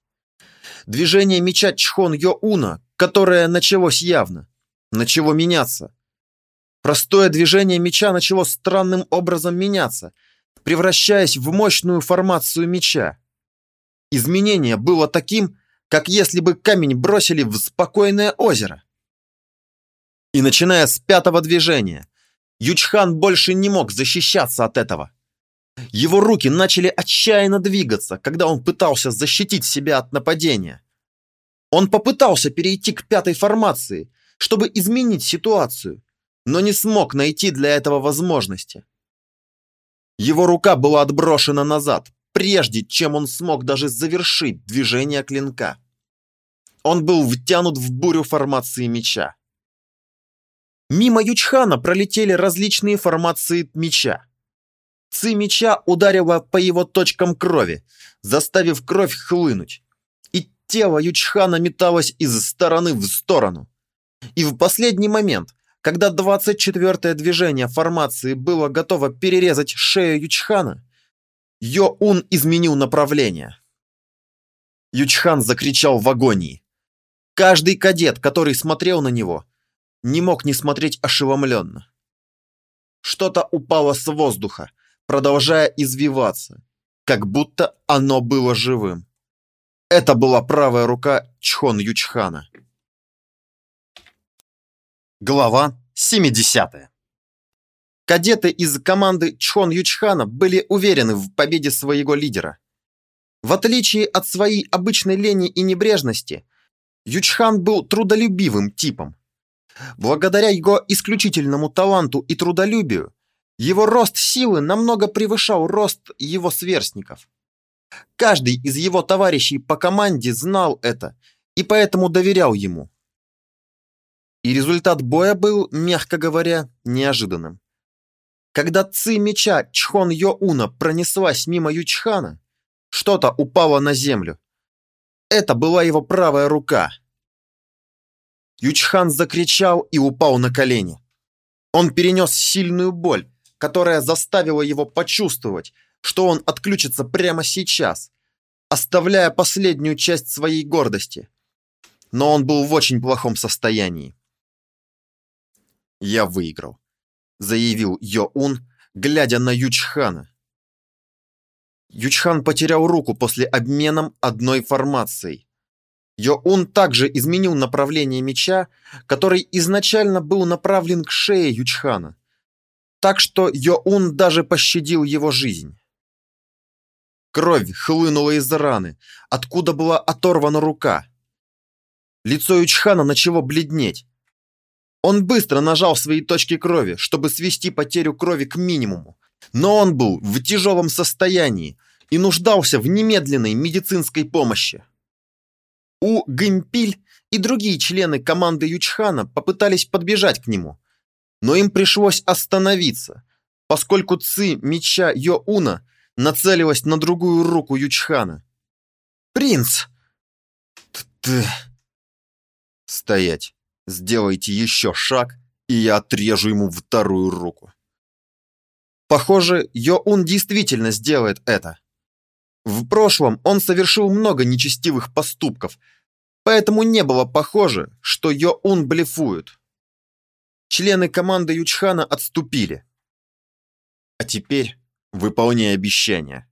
Speaker 1: Движение меча Чхон Йоуна, которое началось явно, начало меняться. Простое движение меча начало странным образом меняться, превращаясь в мощную формацию меча. Изменение было таким, как если бы камень бросили в спокойное озеро. И начиная с пятого движения, Ючхан больше не мог защищаться от этого. Его руки начали отчаянно двигаться, когда он пытался защитить себя от нападения. Он попытался перейти к пятой формации, чтобы изменить ситуацию, но не смог найти для этого возможности. Его рука была отброшена назад, прежде чем он смог даже завершить движение клинка. Он был втянут в бурю формации меча. Мимо Ючхана пролетели различные формации меча. Ци меча ударила по его точкам крови, заставив кровь хлынуть. И тело Ючхана металось из стороны в сторону. И в последний момент, когда 24-е движение формации было готово перерезать шею Ючхана, Йо-Ун изменил направление. Ючхан закричал в агонии. Каждый кадет, который смотрел на него, не мог не смотреть ошеломленно. Что-то упало с воздуха, продолжая извиваться, как будто оно было живым. Это была правая рука Чхон Ючхана. Глава 70. Кадеты из команды Чхон Ючхана были уверены в победе своего лидера. В отличие от своей обычной лени и небрежности, Ючхан был трудолюбивым типом. Благодаря его исключительному таланту и трудолюбию, его рост силы намного превышал рост его сверстников. Каждый из его товарищей по команде знал это и поэтому доверял ему. И результат боя был, мягко говоря, неожиданным. Когда ци меча Чхон Йоуна пронеслась мимо Ючхана, что-то упало на землю. Это была его правая рука. Ючхан закричал и упал на колени. Он перенес сильную боль, которая заставила его почувствовать, что он отключится прямо сейчас, оставляя последнюю часть своей гордости. Но он был в очень плохом состоянии. «Я выиграл», — заявил Йо-Ун, глядя на Ючхана. Ючхан потерял руку после обменом одной формацией. Йоун также изменил направление меча, который изначально был направлен к шее Ючхана. Так что Йоун даже пощадил его жизнь. Кровь хлынула из раны, откуда была оторвана рука. Лицо Ючхана начало бледнеть. Он быстро нажал свои точки крови, чтобы свести потерю крови к минимуму, но он был в тяжелом состоянии и нуждался в немедленной медицинской помощи. У Гымпиль и другие члены команды Ючхана попытались подбежать к нему, но им пришлось остановиться, поскольку ци меча Йоуна нацелилась на другую руку Ючхана. «Принц!» «Ты...» «Стоять! Сделайте еще шаг, и я отрежу ему вторую руку!» Похоже, Йоун действительно сделает это. В прошлом он совершил много нечестивых поступков, поэтому не было похоже, что Йоун блефует. Члены команды Ючхана отступили.
Speaker 2: А теперь выполняй обещание.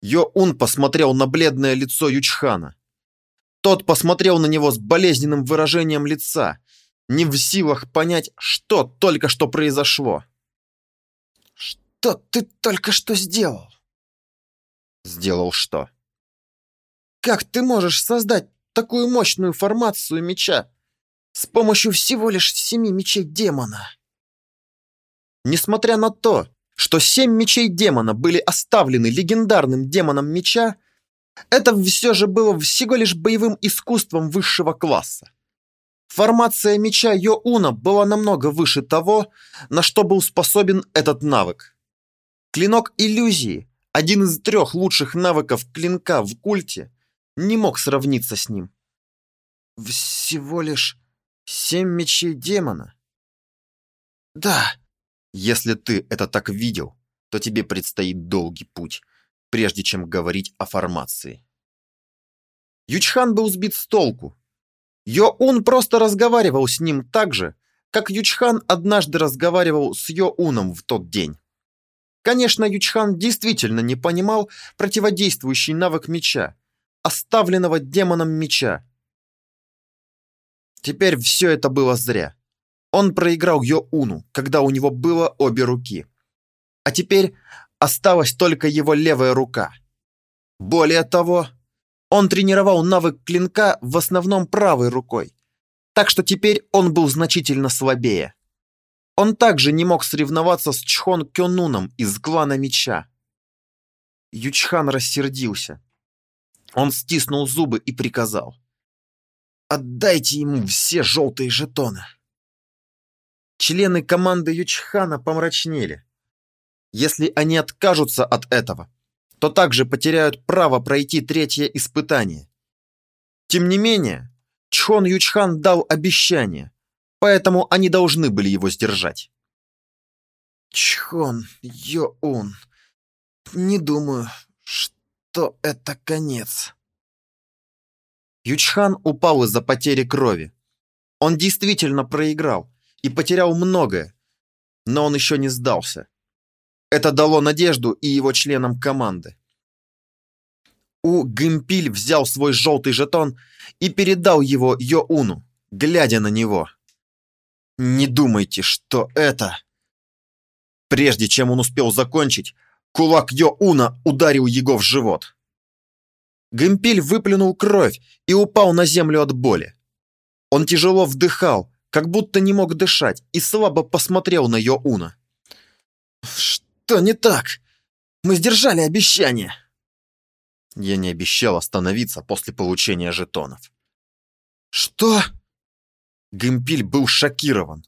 Speaker 2: Йо-Ун посмотрел на бледное лицо Ючхана. Тот посмотрел на него с болезненным выражением лица, не в силах понять, что только что произошло.
Speaker 1: «Что ты только что сделал?»
Speaker 2: «Сделал что?»
Speaker 1: «Как ты можешь создать такую мощную формацию меча с помощью всего лишь семи мечей демона?» Несмотря на то, что семь мечей демона были оставлены легендарным демоном меча, это все же было всего лишь боевым искусством высшего класса. Формация меча Йоуна была намного выше того, на что был способен этот навык. Клинок иллюзии, один из трех лучших навыков клинка в культе, не мог сравниться с ним. Всего лишь семь мечей демона. Да, если ты это так видел, то тебе предстоит долгий путь, прежде чем говорить о формации. Ючхан был сбит с толку. Йо-Ун просто разговаривал с ним так же, как Ючхан однажды разговаривал с Йо-Уном в тот день. Конечно, Ючхан действительно не понимал противодействующий навык меча, оставленного демоном меча. Теперь все это было зря. Он проиграл Йо-Уну, когда у него было обе руки. А теперь осталась только его левая рука. Более того, он тренировал навык клинка в основном правой рукой, так что теперь он был значительно слабее. Он также не мог соревноваться с Чхон Кёнуном из клана меча. Ючхан рассердился. Он стиснул зубы и приказал. «Отдайте ему все желтые жетоны!» Члены команды Ючхана помрачнели. Если они откажутся от этого, то также потеряют право пройти третье испытание. Тем не менее, Чхон Ючхан дал обещание, поэтому они должны были его сдержать. Чхон Йоун, не думаю, что это конец. Ючхан упал из-за потери крови. Он действительно проиграл, и потерял многое, но он еще не сдался. Это дало надежду и его членам команды. У Гымпиль взял свой желтый жетон и передал его Йоуну, глядя на него. «Не думайте, что это...» Прежде чем он успел закончить, кулак Йоуна ударил его в живот. Гымпиль выплюнул кровь и упал на землю от боли. Он тяжело вдыхал, как будто не мог дышать, и слабо посмотрел на Йоуна. «Что не так? Мы сдержали обещание!» Я не обещал остановиться после получения жетонов. «Что?» Гымпиль был шокирован.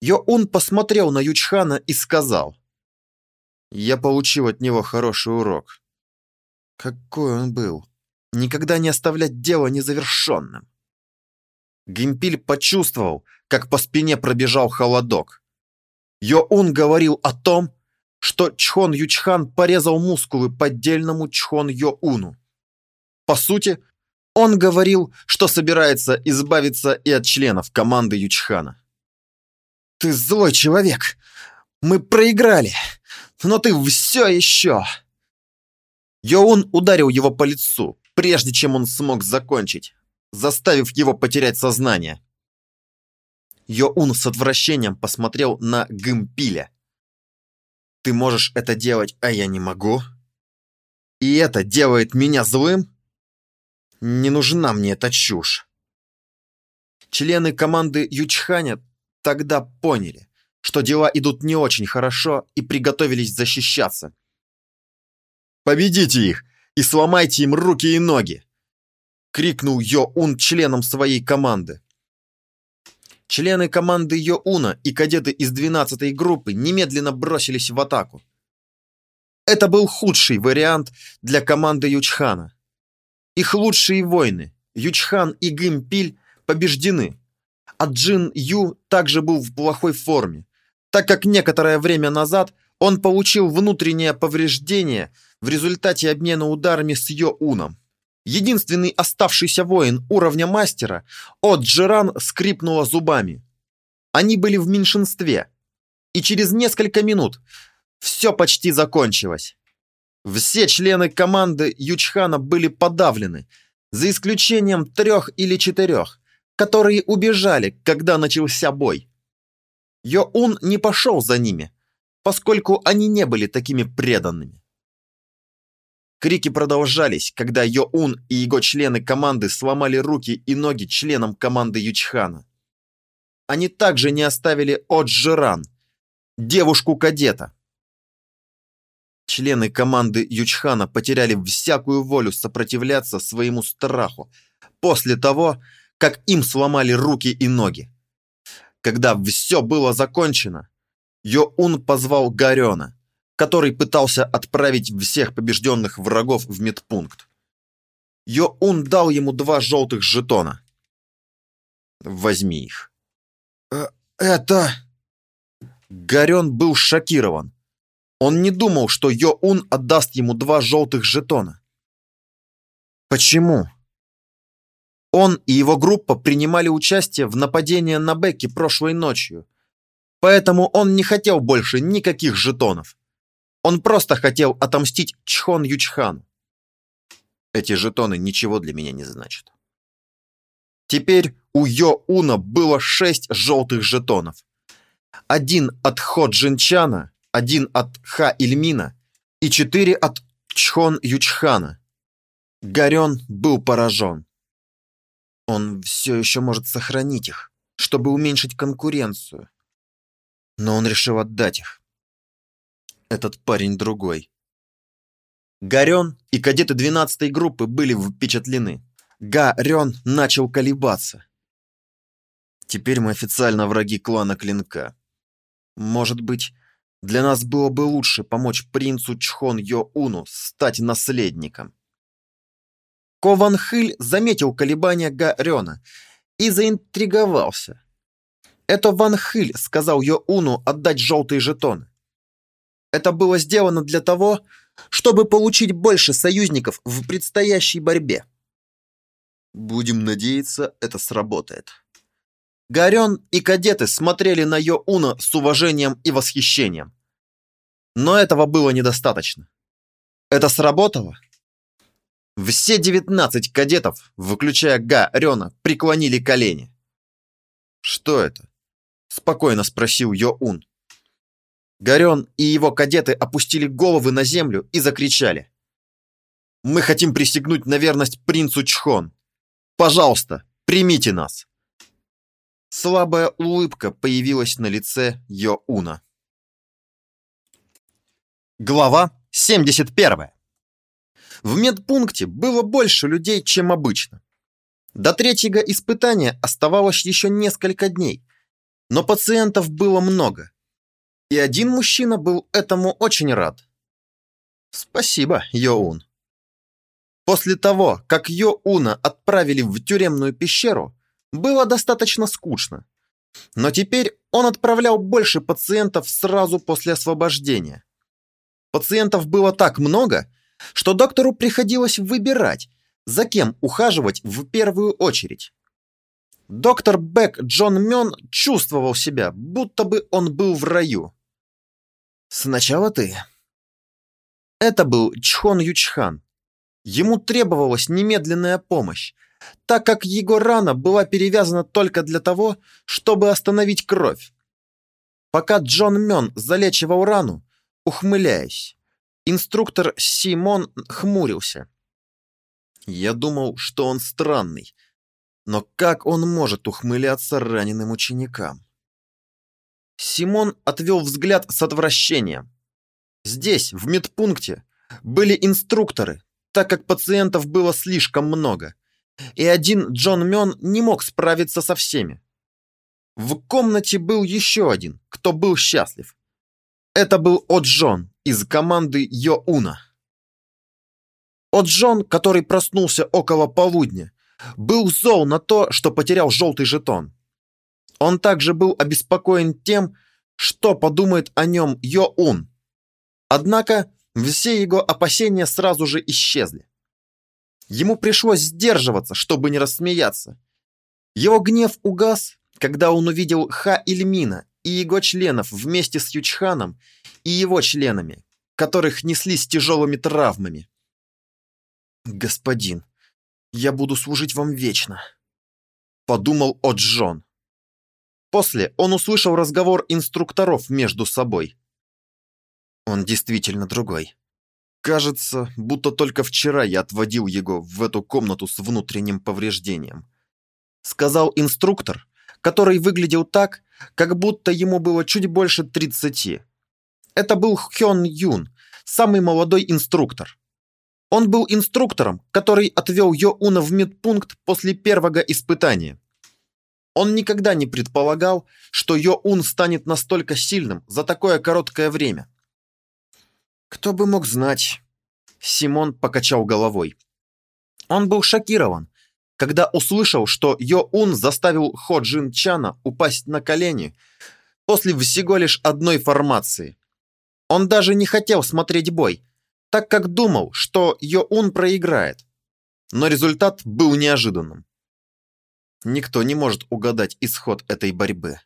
Speaker 1: Йоун посмотрел на Ючхана и сказал. «Я получил от него хороший урок. Какой он был. Никогда не оставлять дело незавершенным. Гимпиль почувствовал, как по спине пробежал холодок. Йоун говорил о том, что Чхон Ючхан порезал мускулы поддельному Чхон Йоуну. По сути, он говорил, что собирается избавиться и от членов команды Ючхана. «Ты злой человек! Мы проиграли! Но ты все еще!» Йоун ударил его по лицу, прежде чем он смог закончить заставив его потерять сознание. Йоун с отвращением посмотрел на Гымпиля. «Ты можешь это делать, а я не могу? И это делает меня злым? Не нужна мне эта чушь!» Члены команды Ючханя тогда поняли, что дела идут не очень хорошо и приготовились защищаться. «Победите их и сломайте им руки и ноги!» крикнул Йо-Ун членам своей команды. Члены команды Йо-Уна и кадеты из 12-й группы немедленно бросились в атаку. Это был худший вариант для команды Ючхана. Их лучшие воины, Ючхан и Гымпиль, побеждены, а Джин Ю также был в плохой форме, так как некоторое время назад он получил внутреннее повреждение в результате обмена ударами с Йо-Уном. Единственный оставшийся воин уровня мастера, От Джеран скрипнула зубами. Они были в меньшинстве. и через несколько минут все почти закончилось. Все члены команды Ючхана были подавлены, за исключением трех или четырех, которые убежали, когда начался бой. Йоун не пошел за ними, поскольку они не были такими преданными. Крики продолжались, когда Йоун и его члены команды сломали руки и ноги членам команды Ючхана. Они также не оставили Оджиран, девушку-кадета. Члены команды Ючхана потеряли всякую волю сопротивляться своему страху после того, как им сломали руки и ноги. Когда все было закончено, Йоун позвал Гарена, который пытался отправить всех побежденных врагов в медпункт. Йоун дал ему два желтых жетона. Возьми их.
Speaker 2: Э, это...
Speaker 1: Гарен был шокирован. Он не думал, что Йоун отдаст ему два желтых жетона. Почему? Он и его группа принимали участие в нападении на Бекки прошлой ночью. Поэтому он не хотел больше никаких жетонов. Он просто хотел отомстить Чхон Ючхану. Эти жетоны ничего для меня не значат. Теперь у Йо Уна было шесть желтых жетонов. Один от Хо Джинчана, один от Ха Ильмина и четыре от Чхон Ючхана. Гарен был поражен. Он все еще может сохранить их, чтобы уменьшить конкуренцию. Но он решил отдать их. Этот парень другой. Гарен и кадеты 12-й группы были впечатлены. Гарен начал колебаться. Теперь мы официально враги клана Клинка. Может быть, для нас было бы лучше помочь принцу Чхон Йо-Уну стать наследником. Кован Хыль заметил колебания Гарена и заинтриговался. Это Ван Хыль сказал Йо-Уну отдать желтые жетоны. Это было сделано для того, чтобы получить больше союзников в предстоящей борьбе. Будем надеяться, это сработает. Гарен и кадеты смотрели на Йоуна с уважением и восхищением. Но этого было недостаточно. Это сработало? Все 19 кадетов, выключая Га Рена, преклонили колени. «Что это?» – спокойно спросил Йоун. Гарен и его кадеты опустили головы на землю и закричали. «Мы хотим присягнуть на верность принцу Чхон. Пожалуйста, примите нас!» Слабая улыбка появилась на лице Йоуна. Глава 71. В медпункте было больше людей, чем обычно. До третьего испытания оставалось еще несколько дней, но пациентов было много. И один мужчина был этому очень рад. Спасибо, Йоун. После того, как Йоуна отправили в тюремную пещеру, было достаточно скучно. Но теперь он отправлял больше пациентов сразу после освобождения. Пациентов было так много, что доктору приходилось выбирать, за кем ухаживать в первую очередь. Доктор Бек Джон Мён чувствовал себя, будто бы он был в раю. «Сначала ты». Это был Чхон Ючхан. Ему требовалась немедленная помощь, так как его рана была перевязана только для того, чтобы остановить кровь. Пока Джон Мён залечивал рану, ухмыляясь, инструктор Симон хмурился. Я думал, что он странный, но как он может ухмыляться раненым ученикам? Симон отвел взгляд с отвращением. Здесь, в медпункте, были инструкторы, так как пациентов было слишком много, и один Джон Мён не мог справиться со всеми. В комнате был еще один, кто был счастлив. Это был О'Джон из команды Йоуна. О'Джон, который проснулся около полудня, был зол на то, что потерял желтый жетон. Он также был обеспокоен тем, что подумает о нем Йоун. Однако все его опасения сразу же исчезли. Ему пришлось сдерживаться, чтобы не рассмеяться. Его гнев угас, когда он увидел Ха Ильмина и его членов вместе с Ючханом и его членами, которых несли с тяжелыми травмами. «Господин, я буду служить вам вечно», — подумал О'Джон. После он услышал разговор инструкторов между собой. Он действительно другой. Кажется, будто только вчера я отводил его в эту комнату с внутренним повреждением. Сказал инструктор, который выглядел так, как будто ему было чуть больше 30. Это был Хён Юн, самый молодой инструктор. Он был инструктором, который отвел Йоуна в медпункт после первого испытания. Он никогда не предполагал, что Йоун станет настолько сильным за такое короткое время. Кто бы мог знать? Симон покачал головой. Он был шокирован, когда услышал, что Йоун заставил Хо Джин Чана упасть на колени после всего лишь одной формации. Он даже не хотел смотреть бой, так как думал, что Йоун проиграет. Но результат был неожиданным. Никто не может угадать исход этой борьбы.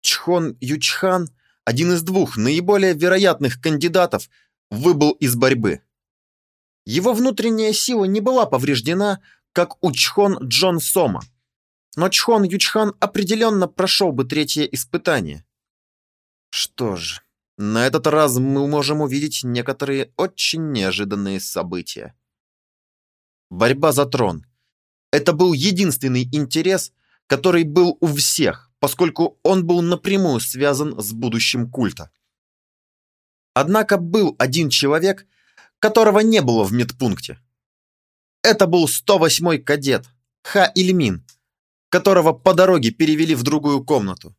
Speaker 1: Чхон Ючхан, один из двух наиболее вероятных кандидатов, выбыл из борьбы. Его внутренняя сила не была повреждена, как у Чхон Джон Сома. Но Чхон Ючхан определенно прошел бы третье испытание. Что ж, на этот раз мы можем увидеть некоторые очень неожиданные события. Борьба за трон. Это был единственный интерес, который был у всех, поскольку он был напрямую связан с будущим культа. Однако был один человек, которого не было в медпункте. Это был 108-й кадет, Ха Ильмин, которого по дороге перевели в другую комнату.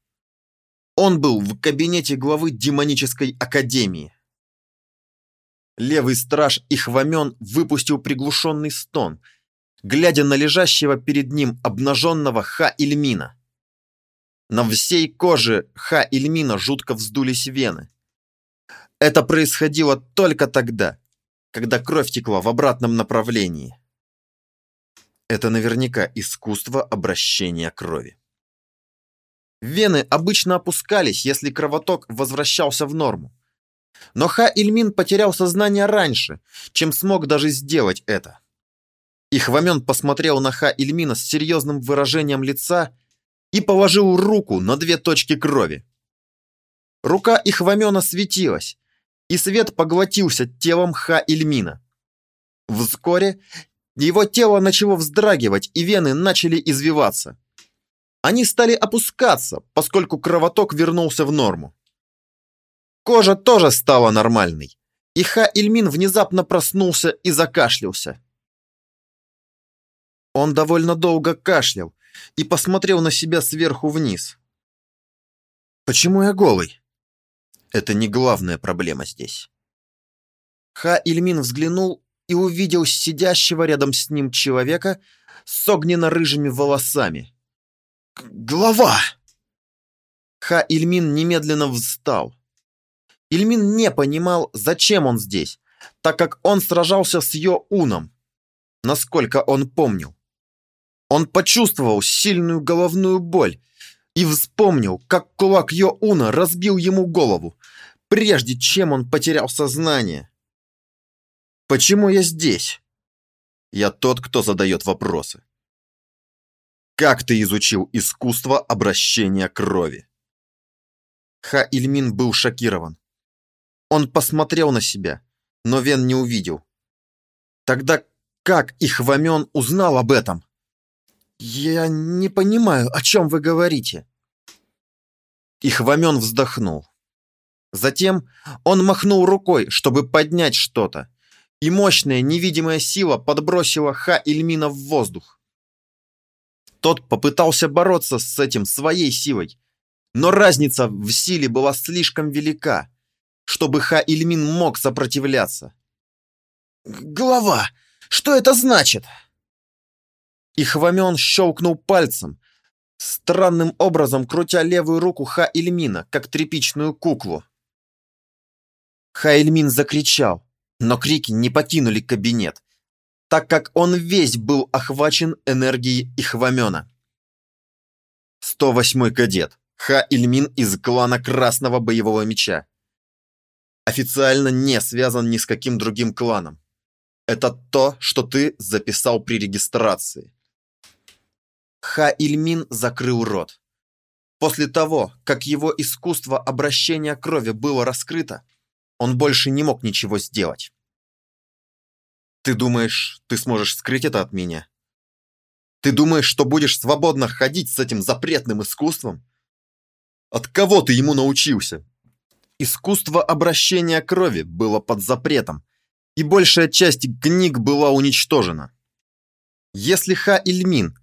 Speaker 1: Он был в кабинете главы демонической академии. Левый страж Ихвамен выпустил приглушенный стон, глядя на лежащего перед ним обнаженного Ха-Ильмина. На всей коже Ха-Ильмина жутко вздулись вены. Это происходило только тогда, когда кровь текла в обратном направлении. Это наверняка искусство обращения крови. Вены обычно опускались, если кровоток возвращался в норму. Но Ха Ильмин потерял сознание раньше, чем смог даже сделать это. Ихвамен посмотрел на Ха Ильмина с серьезным выражением лица и положил руку на две точки крови. Рука Ихвамена светилась, и свет поглотился телом Ха Ильмина. Вскоре его тело начало вздрагивать, и вены начали извиваться. Они стали опускаться, поскольку кровоток вернулся в норму. Кожа тоже стала нормальной, и Ха Ильмин внезапно проснулся и закашлялся. Он довольно долго кашлял и посмотрел на себя сверху вниз. «Почему я голый?» Это не главная проблема здесь. Ха Ильмин взглянул и увидел сидящего рядом с ним человека с огненно-рыжими волосами. Глава!» Ха Ильмин немедленно встал. Ильмин не понимал, зачем он здесь, так как он сражался с Йо-Уном, насколько он помнил. Он почувствовал сильную головную боль и вспомнил, как кулак Йо-Уна разбил ему голову, прежде чем он потерял сознание. «Почему я здесь?» «Я тот, кто задает вопросы». Как ты изучил искусство обращения крови? Ха Ильмин был шокирован. Он посмотрел на себя, но Вен не увидел. Тогда как Ихвамен узнал об этом? Я не понимаю, о чем вы говорите. Ихвамен вздохнул. Затем он махнул рукой, чтобы поднять что-то, и мощная невидимая сила подбросила Ха Ильмина в воздух. Тот попытался бороться с этим своей силой, но разница в силе была слишком велика, чтобы Ха Ильмин мог сопротивляться. «Голова! Что это значит?» И Хвамен щелкнул пальцем, странным образом крутя левую руку Ха Ильмина, как тряпичную куклу. Ха Ильмин закричал, но крики не покинули кабинет так как он весь был охвачен энергией Ихвамена. 108-й кадет,
Speaker 2: Ха Ильмин из клана Красного Боевого Меча. Официально не связан ни с каким другим кланом. Это то, что ты записал при регистрации.
Speaker 1: Ха Ильмин закрыл рот. После того, как его искусство обращения крови было раскрыто, он больше не мог ничего сделать.
Speaker 2: Ты думаешь, ты сможешь скрыть это от меня? Ты думаешь, что будешь свободно ходить с этим запретным искусством? От кого ты ему научился? Искусство обращения крови было под запретом, и большая часть книг была уничтожена. Если Ха Ильмин,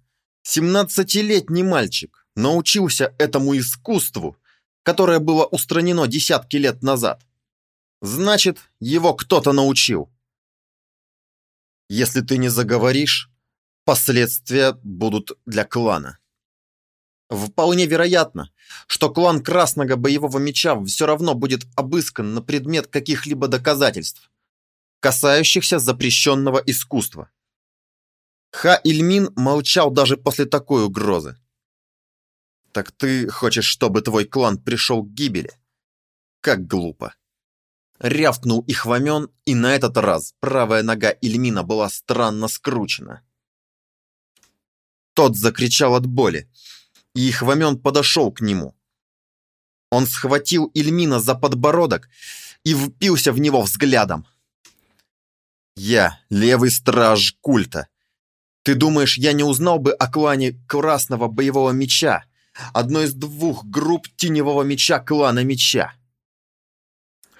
Speaker 2: 17-летний мальчик, научился этому искусству, которое было устранено десятки лет назад, значит, его кто-то научил. Если ты не заговоришь, последствия будут для клана. Вполне вероятно, что клан Красного Боевого Меча все равно будет обыскан на предмет каких-либо доказательств, касающихся запрещенного искусства. Ха Ильмин молчал даже после такой угрозы. «Так ты хочешь, чтобы твой клан пришел к гибели? Как глупо!» Рявкнул Ихвамен, и на этот раз правая нога Ильмина была странно скручена. Тот закричал от боли, и Ихвамен подошел к нему. Он схватил Ильмина за подбородок и впился в него взглядом. «Я левый страж культа. Ты думаешь, я не узнал бы о клане Красного Боевого Меча, одной из двух групп Теневого Меча клана Меча?»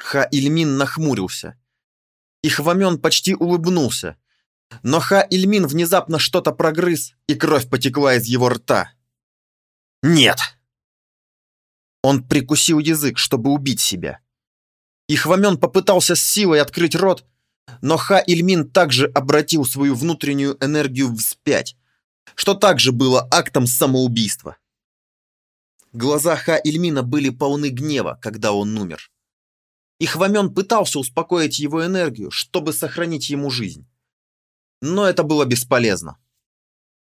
Speaker 2: Ха-Ильмин нахмурился. Ихвамен почти улыбнулся. Но Ха-Ильмин внезапно что-то прогрыз, и кровь потекла из его рта. «Нет!» Он прикусил язык, чтобы убить себя. Ихвамен попытался с силой открыть рот, но Ха-Ильмин также обратил свою внутреннюю энергию вспять, что также было актом самоубийства. Глаза Ха-Ильмина были полны гнева, когда он умер. Ихвамен пытался успокоить его энергию, чтобы сохранить ему жизнь. Но это было бесполезно.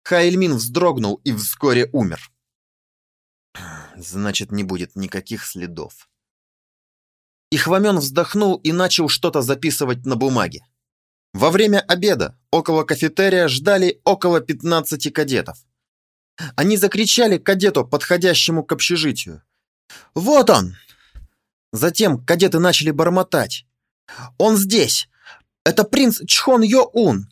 Speaker 2: Ха-Ильмин вздрогнул и вскоре умер. Значит, не будет никаких следов. Ихвамен вздохнул и начал что-то записывать на бумаге. Во время обеда около кафетерия ждали около 15 кадетов. Они закричали кадету, подходящему к общежитию. «Вот он!» Затем кадеты начали бормотать. «Он здесь! Это принц Чхон Йо-Ун!»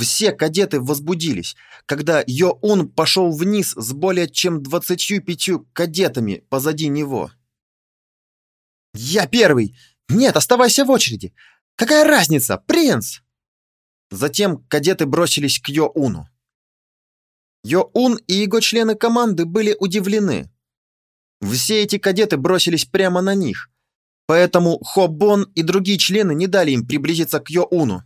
Speaker 2: Все кадеты возбудились, когда Йо-Ун пошел вниз с более чем 25 кадетами позади него. «Я первый! Нет, оставайся в очереди! Какая разница, принц?» Затем кадеты бросились к Йо-Уну. Йо-Ун и его члены команды были удивлены. Все эти кадеты бросились прямо на них, поэтому Хо-Бон и другие члены не дали им приблизиться к Йо-Уну.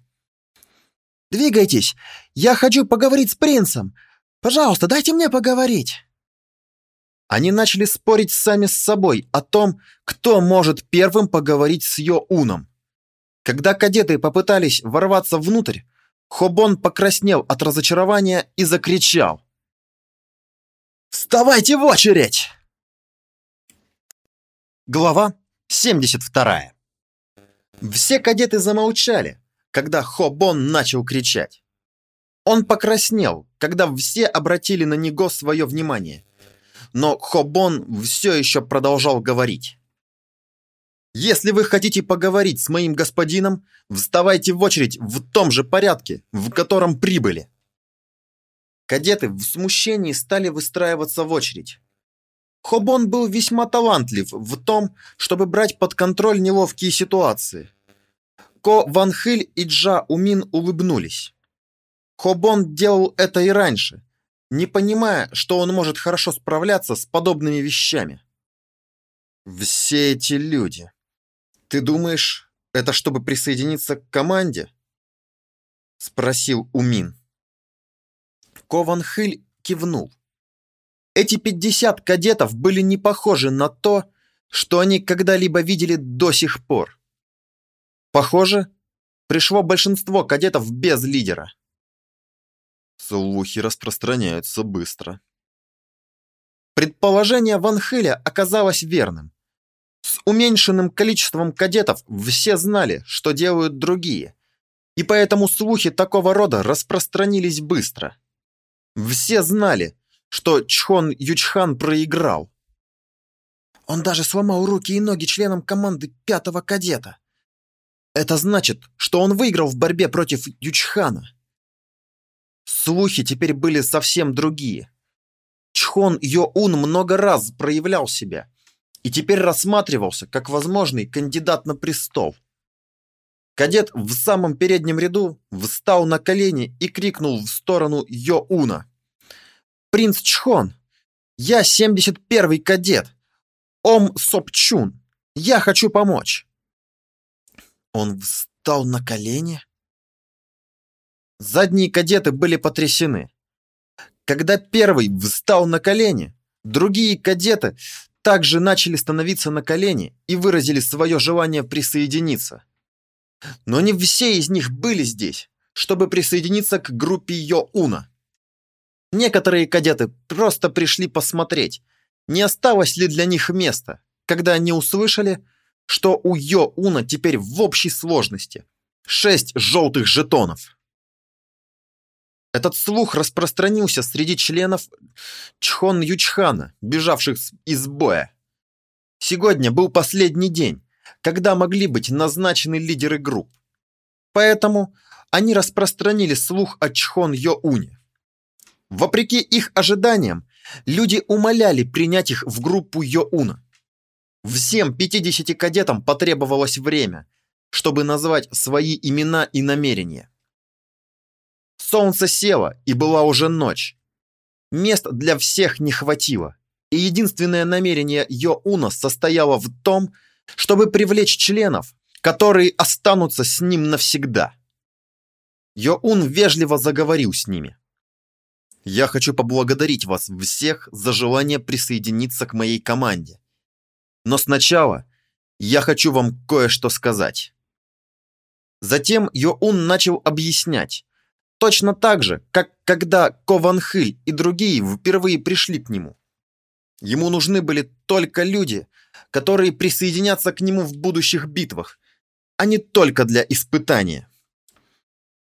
Speaker 2: «Двигайтесь! Я хочу поговорить с принцем! Пожалуйста, дайте мне поговорить!» Они начали спорить сами с собой о том, кто может первым поговорить с Йо-Уном. Когда кадеты попытались ворваться внутрь, Хобон покраснел от разочарования и закричал. «Вставайте в очередь!» Глава 72 Все кадеты замолчали, когда Хобон начал кричать. Он покраснел, когда все обратили на него свое внимание. Но Хобон все еще продолжал говорить. «Если вы хотите поговорить с моим господином, вставайте в очередь в том же порядке, в котором прибыли». Кадеты в смущении стали выстраиваться в очередь. Хобон был весьма талантлив в том, чтобы брать под контроль неловкие ситуации – Ко Ван Хиль и Джа Умин улыбнулись. Хобон делал это и раньше, не понимая, что он может хорошо справляться с подобными вещами. «Все эти люди. Ты думаешь, это чтобы присоединиться к команде?» Спросил Умин. Ко Ван Хиль кивнул. Эти пятьдесят кадетов были не похожи на то, что они когда-либо видели до сих пор. Похоже, пришло большинство кадетов без лидера. Слухи распространяются быстро.
Speaker 1: Предположение Ван Хеля оказалось верным. С уменьшенным количеством кадетов все знали, что делают другие, и поэтому слухи такого рода распространились быстро. Все знали, что Чхон Ючхан проиграл. Он даже сломал руки и ноги членам команды пятого кадета. Это значит, что он выиграл в борьбе против Ючхана. Слухи теперь были совсем другие. Чхон Йоун много раз проявлял себя и теперь рассматривался как возможный кандидат на престол. Кадет в самом переднем ряду встал на колени и крикнул в сторону Йоуна. «Принц Чхон, я 71-й кадет, Ом Сопчун, я хочу помочь!» Он встал на колени? Задние кадеты были потрясены. Когда первый встал на колени, другие кадеты также начали становиться на колени и выразили свое желание присоединиться. Но не все из них были здесь, чтобы присоединиться к группе Йоуна. Некоторые кадеты просто пришли посмотреть, не осталось ли для них места, когда они услышали, что у Йоуна теперь в общей сложности шесть желтых жетонов. Этот слух распространился среди членов Чхон Ючхана, бежавших из боя. Сегодня был последний день, когда могли быть назначены лидеры групп. Поэтому они распространили слух о Чхон Йоуне. Вопреки их ожиданиям, люди умоляли принять их в группу Йоуна. Всем 50 кадетам потребовалось время, чтобы назвать свои имена и намерения. Солнце село, и была уже ночь. Мест для всех не хватило, и единственное намерение Йоуна состояло в том, чтобы привлечь членов, которые останутся с ним навсегда. Йоун вежливо заговорил с ними. «Я хочу поблагодарить вас всех за желание присоединиться к моей команде. Но сначала я хочу вам кое-что сказать». Затем Йоун начал объяснять, Точно так же, как когда Кованхыль и другие впервые пришли к нему. Ему нужны были только люди, которые присоединятся к нему в будущих битвах, а не только для испытания.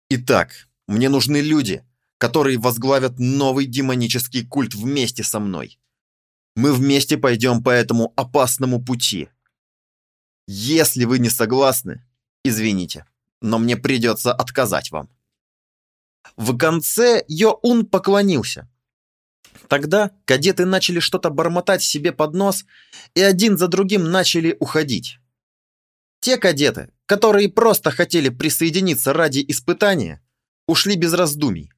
Speaker 1: Итак, мне нужны люди, которые возглавят новый демонический культ вместе со мной. Мы вместе пойдем по этому опасному пути. Если вы не согласны, извините, но мне придется отказать вам. В конце Йоун поклонился. Тогда кадеты начали что-то бормотать себе под нос и один за другим начали уходить. Те кадеты, которые просто хотели присоединиться ради испытания, ушли без раздумий.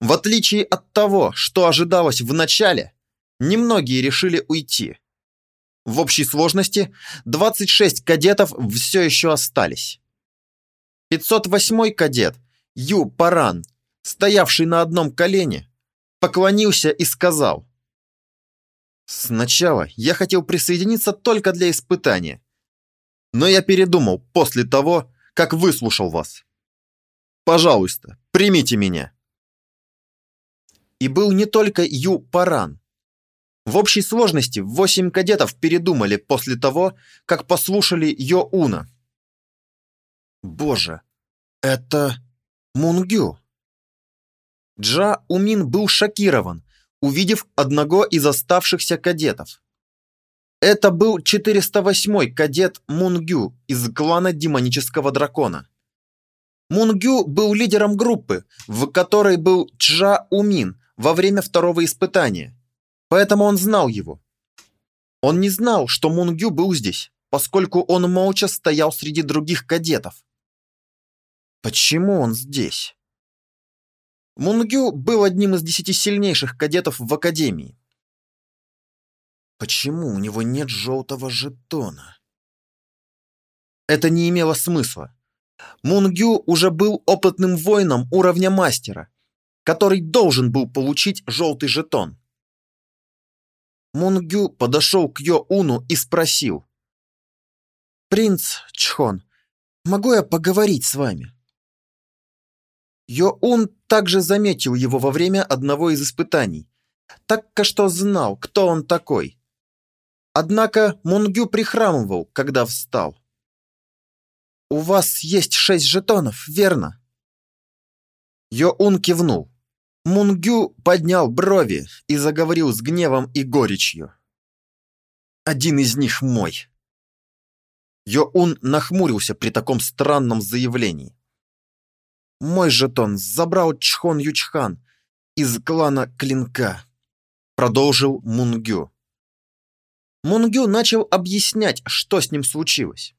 Speaker 1: В отличие от того, что ожидалось в начале, немногие решили уйти. В общей сложности 26 кадетов все еще остались. 508 кадет – Ю Паран, стоявший на одном колене, поклонился и сказал. «Сначала я хотел присоединиться только для испытания, но я передумал после того, как выслушал вас. Пожалуйста, примите меня». И был не только Ю Паран. В общей сложности восемь кадетов передумали после того, как послушали Йоуна. Боже, это... Мунгю. Джа Умин был шокирован, увидев одного из оставшихся кадетов. Это был 408-й кадет Мунгю из клана Демонического Дракона. Мунгю был лидером группы, в которой был Джа Умин во время второго испытания, поэтому он знал его. Он не знал, что Мунгю был здесь, поскольку он молча стоял среди других кадетов. Почему он здесь? Мунгю был одним из десяти сильнейших кадетов в Академии. Почему у него нет желтого жетона? Это не имело смысла. Мунгю уже был опытным воином уровня мастера, который должен был получить желтый жетон. Мунгю подошел к Йо-Уну и спросил. «Принц Чхон, могу я поговорить с вами?» Йоун также заметил его во время одного из испытаний, так что знал, кто он такой. Однако Мунгю прихрамывал, когда встал. «У вас есть шесть жетонов, верно?» Йоун кивнул. Мунгю поднял брови и заговорил с гневом и горечью. «Один из них мой». Йоун нахмурился при таком странном заявлении. «Мой жетон забрал Чхон Ючхан из клана Клинка», продолжил Мунгю. Мунгю начал объяснять, что с ним случилось.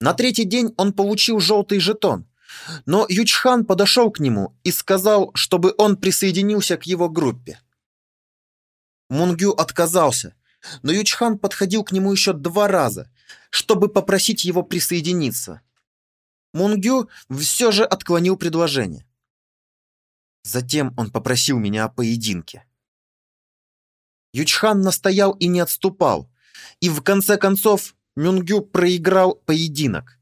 Speaker 1: На третий день он получил желтый жетон, но Ючхан подошел к нему и сказал, чтобы он присоединился к его группе. Мунгю отказался, но Ючхан подходил к нему еще два раза, чтобы попросить его присоединиться. Мунгю все же отклонил предложение. Затем он попросил меня о поединке. Ючхан настоял и не отступал, и в конце концов Мюнгю проиграл поединок.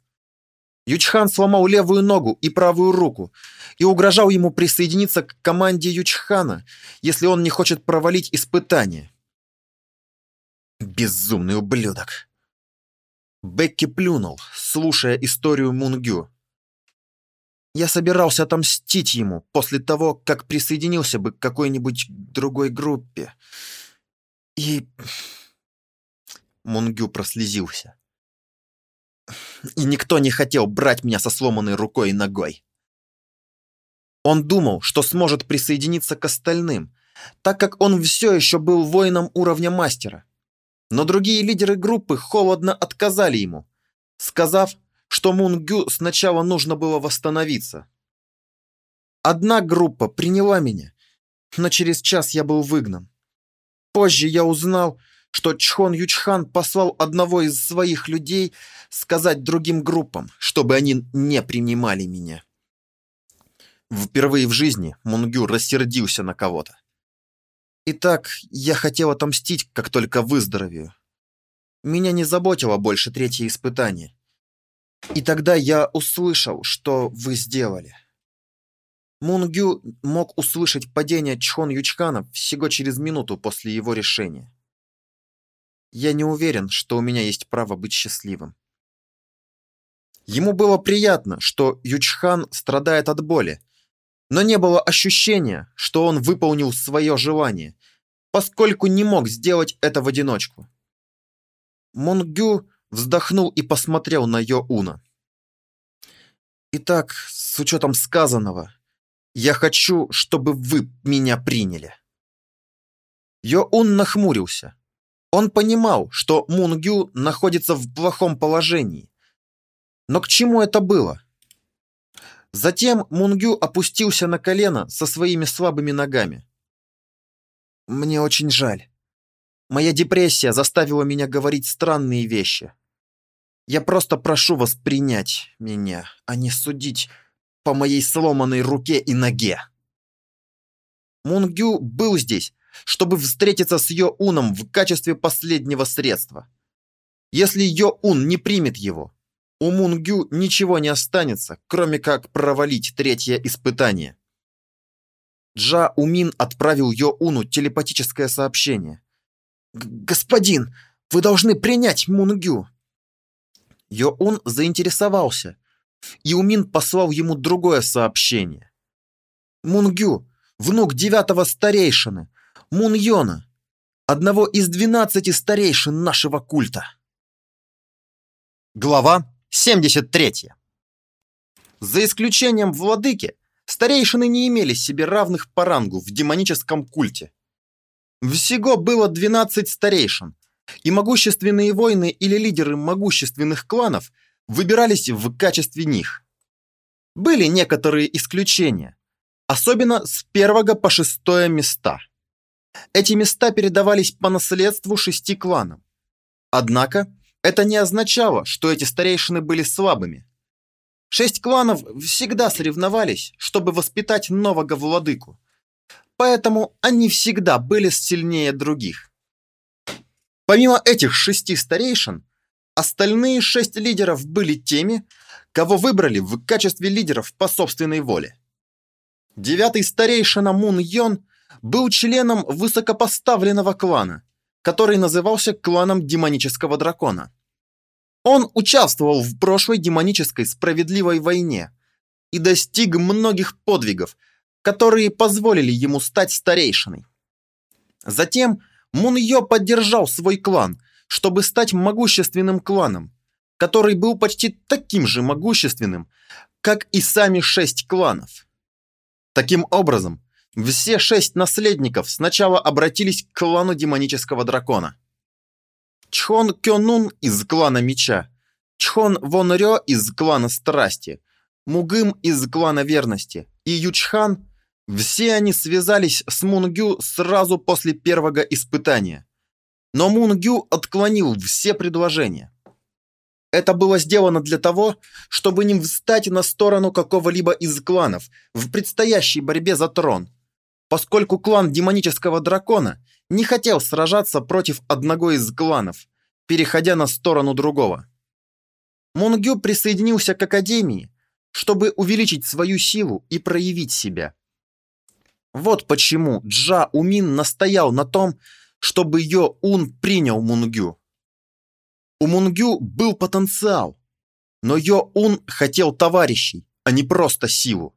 Speaker 1: Ючхан сломал левую ногу и правую руку и угрожал ему присоединиться к команде Ючхана, если он не хочет провалить испытание. Безумный ублюдок. Бекки плюнул, слушая историю Мунгю. Я собирался отомстить ему после того, как присоединился бы к какой-нибудь другой группе. И... Мунгю прослезился. И никто не хотел брать меня со сломанной рукой и ногой. Он думал, что сможет присоединиться к остальным, так как он все еще был воином уровня мастера. Но другие лидеры группы холодно отказали ему, сказав, что Мунгю сначала нужно было восстановиться. Одна группа приняла меня, но через час я был выгнан. Позже я узнал, что Чхон Ючхан послал одного из своих людей сказать другим группам, чтобы они не принимали меня. Впервые в жизни Мунгю рассердился на кого-то. Итак, я хотел отомстить, как только выздоровею. Меня не заботило больше третье испытание. И тогда я услышал, что вы сделали. Мунгю мог услышать падение Чхон Ючкана всего через минуту после его решения. Я не уверен, что у меня есть право быть счастливым. Ему было приятно, что Ючхан страдает от боли, но не было ощущения, что он выполнил свое желание, поскольку не мог сделать это в одиночку. Мунгю вздохнул и посмотрел на Йоуна. «Итак, с учетом сказанного, я хочу, чтобы вы меня приняли. Йоун нахмурился. Он понимал, что Мунгю находится в плохом положении. Но к чему это было? Затем Мунгю опустился на колено со своими слабыми ногами. Мне очень жаль. Моя депрессия заставила меня говорить странные вещи. Я просто прошу вас принять меня, а не судить по моей сломанной руке и ноге. Мунгю был здесь, чтобы встретиться с Йо-Уном в качестве последнего средства. Если Йо-Ун не примет его, у Мунгю ничего не останется, кроме как провалить третье испытание. Джа Умин отправил Йо-Уну телепатическое сообщение. «Господин, вы должны принять Мунгю!» Йо-Ун заинтересовался, и Умин послал ему другое сообщение. Мунгю, внук девятого старейшины, Муньона, одного из двенадцати старейшин нашего культа. Глава 73. За исключением владыки, старейшины не имели себе равных по рангу в демоническом культе. Всего было 12 старейшин, и могущественные воины или лидеры могущественных кланов – выбирались в качестве них. Были некоторые исключения, особенно с первого по шестое места. Эти места передавались по наследству шести кланам. Однако, это не означало, что эти старейшины были слабыми. Шесть кланов всегда соревновались, чтобы воспитать нового владыку. Поэтому они всегда были сильнее других. Помимо этих шести старейшин, Остальные шесть лидеров были теми, кого выбрали в качестве лидеров по собственной воле. Девятый старейшина Мун Йон был членом высокопоставленного клана, который назывался кланом демонического дракона. Он участвовал в прошлой демонической справедливой войне и достиг многих подвигов, которые позволили ему стать старейшиной. Затем Мун Йо поддержал свой клан, чтобы стать могущественным кланом, который был почти таким же могущественным, как и сами шесть кланов. Таким образом, все шесть наследников сначала обратились к клану демонического дракона. Чхон Кёнун из клана Меча, Чхон Вон Рё из клана Страсти, Мугым из клана Верности и Ючхан – все они связались с Мунгю сразу после первого испытания. Но Мунгю отклонил все предложения. Это было сделано для того, чтобы не встать на сторону какого-либо из кланов в предстоящей борьбе за трон, поскольку клан демонического дракона не хотел сражаться против одного из кланов, переходя на сторону другого. Мунгю присоединился к Академии, чтобы увеличить свою силу и проявить себя. Вот почему Джа Умин настоял на том, чтобы Йо Ун принял Мунгю. У Мунгю был потенциал, но Йо-Ун хотел товарищей, а не просто силу.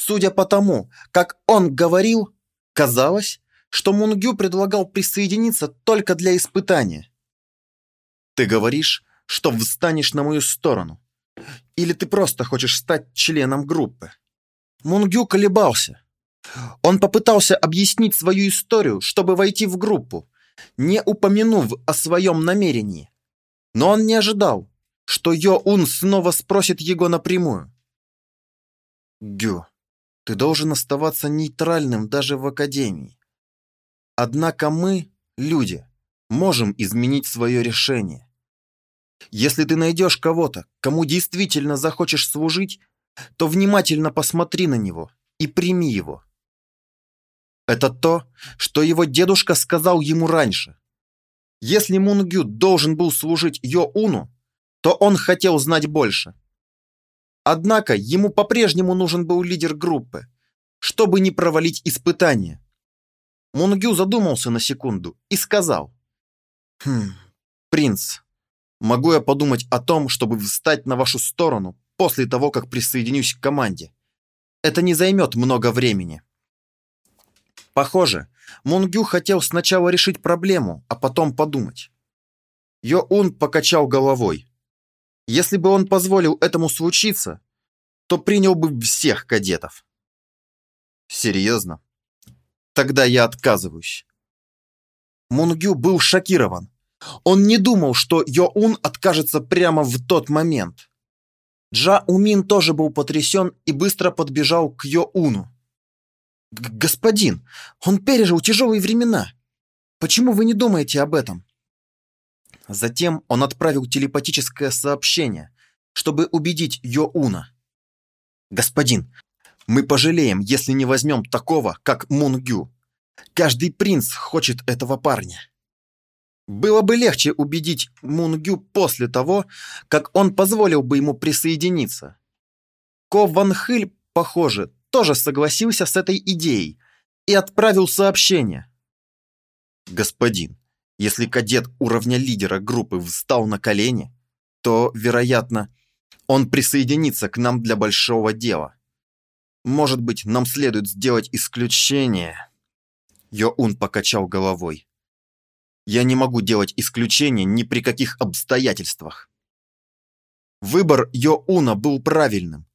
Speaker 1: Судя по тому, как он говорил, казалось, что Мунгю предлагал присоединиться только для испытания. Ты говоришь, что встанешь на мою сторону. Или ты просто хочешь стать членом группы? Мунгю колебался. Он попытался объяснить свою историю, чтобы войти в группу, не упомянув о своем намерении. Но он не ожидал, что Йо-Ун снова спросит его напрямую. «Гю, ты должен оставаться нейтральным даже в Академии. Однако мы, люди, можем изменить свое решение. Если ты найдешь кого-то, кому действительно захочешь служить, то внимательно посмотри на него и прими его. Это то, что его дедушка сказал ему раньше. Если Мунгю должен был служить Йо-Уну, то он хотел знать больше. Однако ему по-прежнему нужен был лидер группы, чтобы не провалить испытание. Мунгю задумался на секунду и сказал. «Хм, принц, могу я подумать о том, чтобы встать на вашу сторону после того, как присоединюсь к команде? Это не займет много времени». Похоже, Мунгю хотел сначала решить проблему, а потом подумать. Йо-Ун покачал головой. Если бы он позволил этому случиться, то принял бы всех кадетов. Серьезно? Тогда я отказываюсь. Мунгю был шокирован. Он не думал, что Йо-Ун откажется прямо в тот момент. Джа Умин тоже был потрясен и быстро подбежал к Йо-Уну. «Господин, он пережил тяжелые времена. Почему вы не думаете об этом?» Затем он отправил телепатическое сообщение, чтобы убедить Йоуна. «Господин, мы пожалеем, если не возьмем такого, как Мунгю. Каждый принц хочет этого парня». Было бы легче убедить Мунгю после того, как он позволил бы ему присоединиться. Ко Ван Хыль, похоже, тоже согласился с этой идеей и отправил сообщение. «Господин, если кадет уровня лидера группы встал на колени, то, вероятно, он присоединится к нам для большого дела. Может быть, нам следует сделать исключение?» Йоун покачал головой. «Я не могу делать исключения ни при каких обстоятельствах». Выбор Йоуна был правильным.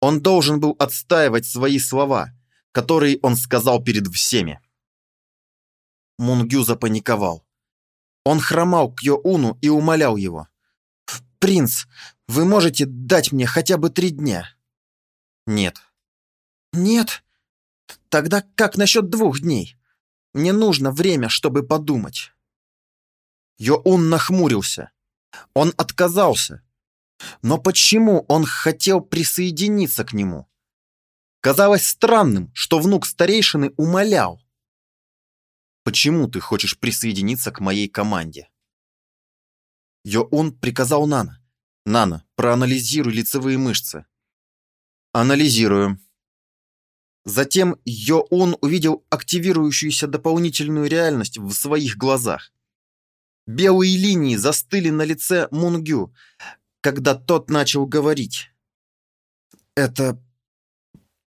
Speaker 1: Он должен был отстаивать свои слова, которые он сказал перед всеми. Мунгю запаниковал. Он хромал к Йоуну и умолял его. «Принц, вы можете дать мне хотя бы три дня?» «Нет». «Нет? Тогда как насчет двух дней? Мне нужно время, чтобы подумать». Йоун нахмурился. Он отказался, но почему он хотел присоединиться к нему? Казалось странным, что внук старейшины умолял. «Почему ты хочешь присоединиться к моей команде?» Йоун приказал Нана. «Нана, проанализируй лицевые мышцы». «Анализирую». Затем Йоун увидел активирующуюся дополнительную реальность в своих глазах. Белые линии застыли на лице Мунгю, когда тот начал говорить. «Это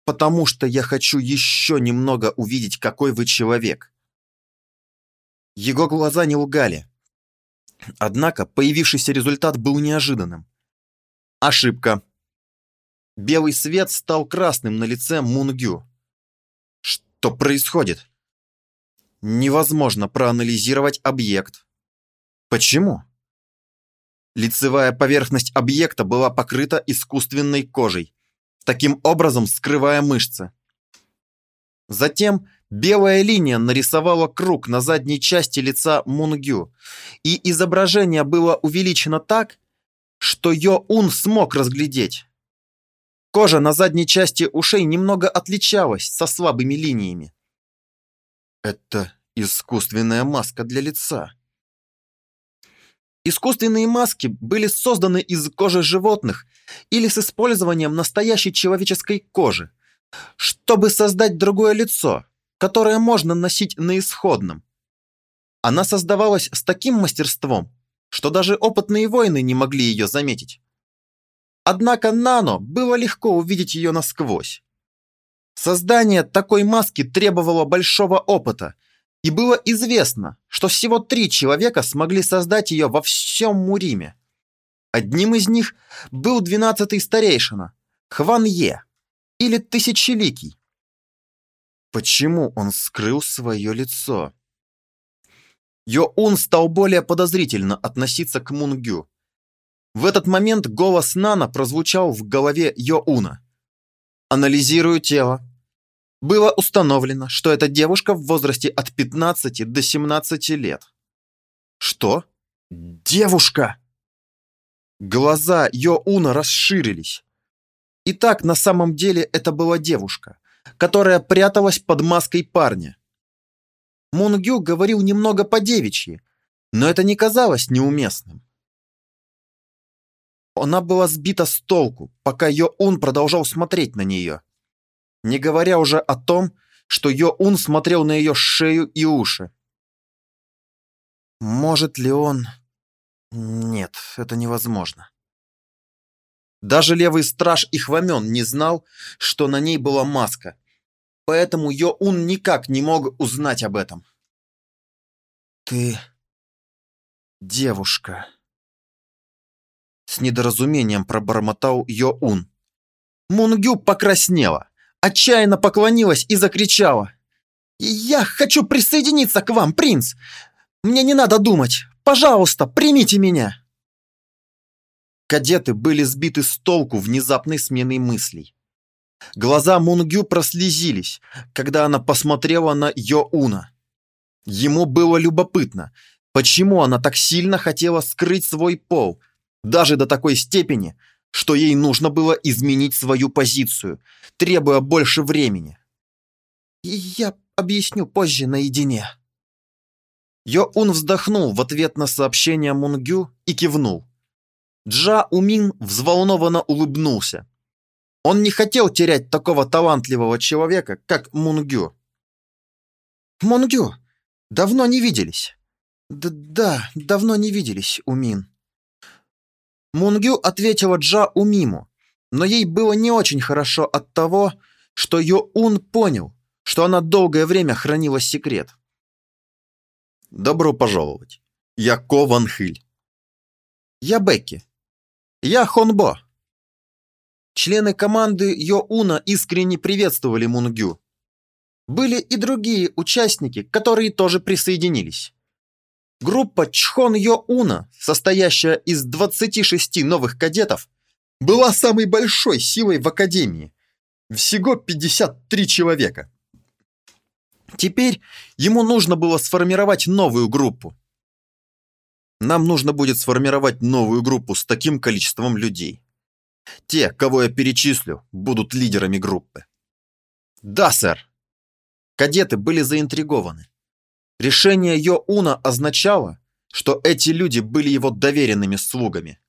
Speaker 1: потому что я хочу еще немного увидеть, какой вы человек». Его глаза не лгали. Однако появившийся результат был неожиданным. Ошибка. Белый свет стал красным на лице Мунгю. Что происходит? Невозможно проанализировать объект. Почему? Лицевая поверхность объекта была покрыта искусственной кожей, таким образом скрывая мышцы. Затем белая линия нарисовала круг на задней части лица Мунгю, и изображение было увеличено так, что Йо-Ун смог разглядеть. Кожа на задней части ушей немного отличалась со слабыми линиями. Это искусственная маска для лица. Искусственные маски были созданы из кожи животных или с использованием настоящей человеческой кожи, чтобы создать другое лицо, которое можно носить на исходном. Она создавалась с таким мастерством, что даже опытные воины не могли ее заметить. Однако Нано было легко увидеть ее насквозь. Создание такой маски требовало большого опыта, и было известно, что всего три человека смогли создать ее во всем Муриме. Одним из них был двенадцатый старейшина, Хван Е, или Тысячеликий. Почему он скрыл свое лицо? Йо-Ун стал более подозрительно относиться к Мунгю. В этот момент голос Нана прозвучал в голове Йоуна. «Анализирую тело. Было установлено, что эта девушка в возрасте от 15 до 17 лет». «Что? Девушка!» Глаза Йоуна расширились. Итак, на самом деле это была девушка, которая пряталась под маской парня. Мунгю говорил немного по-девичьи, но это не казалось неуместным. Она была сбита с толку, пока Йо-Ун продолжал смотреть на нее. Не говоря уже о том, что Йо-Ун смотрел на ее шею и уши. Может ли он... Нет, это невозможно. Даже левый страж Ихвамен не знал, что на ней была маска, поэтому Йо-Ун никак не мог узнать об этом. «Ты... девушка...» С недоразумением пробормотал Йо-Ун. Мунгю покраснела, отчаянно поклонилась и закричала. «Я хочу присоединиться к вам, принц! Мне не надо думать! Пожалуйста, примите меня!» Кадеты были сбиты с толку внезапной сменой мыслей. Глаза Мунгю прослезились, когда она посмотрела на Йо-Уна. Ему было любопытно, почему она так сильно хотела скрыть свой пол, даже до такой степени, что ей нужно было изменить свою позицию, требуя больше времени. И я объясню позже наедине. Йо-Ун вздохнул в ответ на сообщение Мунгю и кивнул. Джа Умин взволнованно улыбнулся. Он не хотел терять такого талантливого человека, как Мунгю. «Мунгю, давно не виделись». Д «Да, давно не виделись, Умин». Мунгю ответила Джа Умиму, но ей было не очень хорошо от того, что Йо-Ун понял, что она долгое время хранила секрет. «Добро пожаловать. Я Ко Ван Хиль». «Я Бекки. Я Хонбо». Члены команды Йо-Уна искренне приветствовали Мунгю. Были и другие участники, которые тоже присоединились. Группа Чхон Йо Уна, состоящая из 26 новых кадетов, была самой большой силой в Академии. Всего 53 человека. Теперь ему нужно было сформировать новую группу. Нам нужно будет сформировать новую группу с таким количеством людей. Те, кого я перечислю, будут лидерами группы. Да, сэр. Кадеты были заинтригованы. Решение Йо-Уна означало, что эти люди были его доверенными слугами.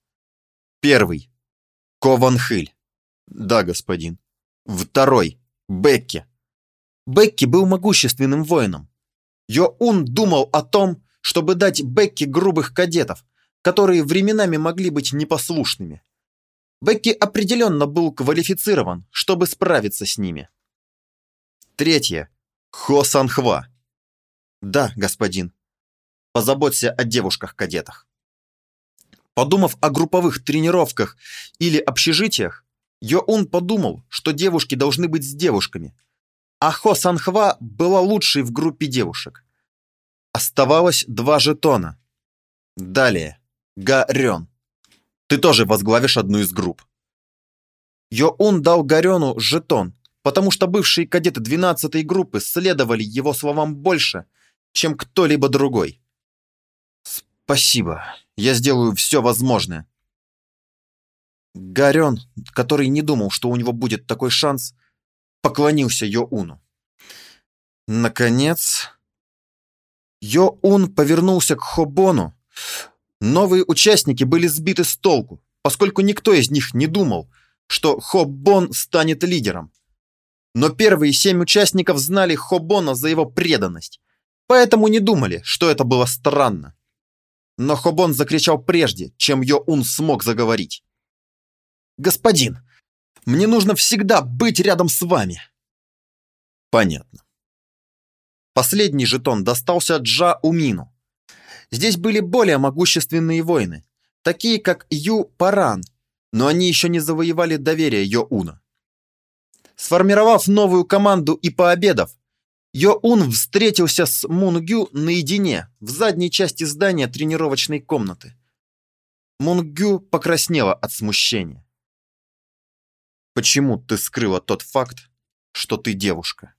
Speaker 1: Первый. Кованхыль. Да, господин. Второй. Бекки. Бекки был могущественным воином. Йоун думал о том, чтобы дать Бекки грубых кадетов, которые временами могли быть непослушными. Бекки определенно был квалифицирован, чтобы справиться с ними. Третье. Хо Санхва. Да, господин. Позаботься о девушках-кадетах. Подумав о групповых тренировках или общежитиях, Йоун подумал, что девушки должны быть с девушками, а Хо Санхва была лучшей в группе девушек. Оставалось два жетона. Далее. Гарен. Ты тоже возглавишь одну из групп. Йоун дал Гарену жетон, потому что бывшие кадеты 12-й группы следовали его словам больше, чем кто-либо другой. Спасибо. Я сделаю все возможное. Гарен, который не думал, что у него будет такой шанс, поклонился Йоуну. Наконец, Йоун повернулся к Хобону. Новые участники были сбиты с толку, поскольку никто из них не думал, что Хобон станет лидером. Но первые семь участников знали Хобона за его преданность, поэтому не думали, что это было странно. Но Хобон закричал прежде, чем Йоун смог заговорить. «Господин, мне нужно всегда быть рядом с вами!» Понятно. Последний жетон достался Джа Умину. Здесь были более могущественные воины, такие как Ю Паран, но они еще не завоевали доверие Йоуна. Сформировав новую команду и пообедав, Йоун встретился с Мунгю наедине в задней части здания тренировочной комнаты. Мунгю покраснела от смущения. «Почему ты скрыла тот факт, что ты девушка?»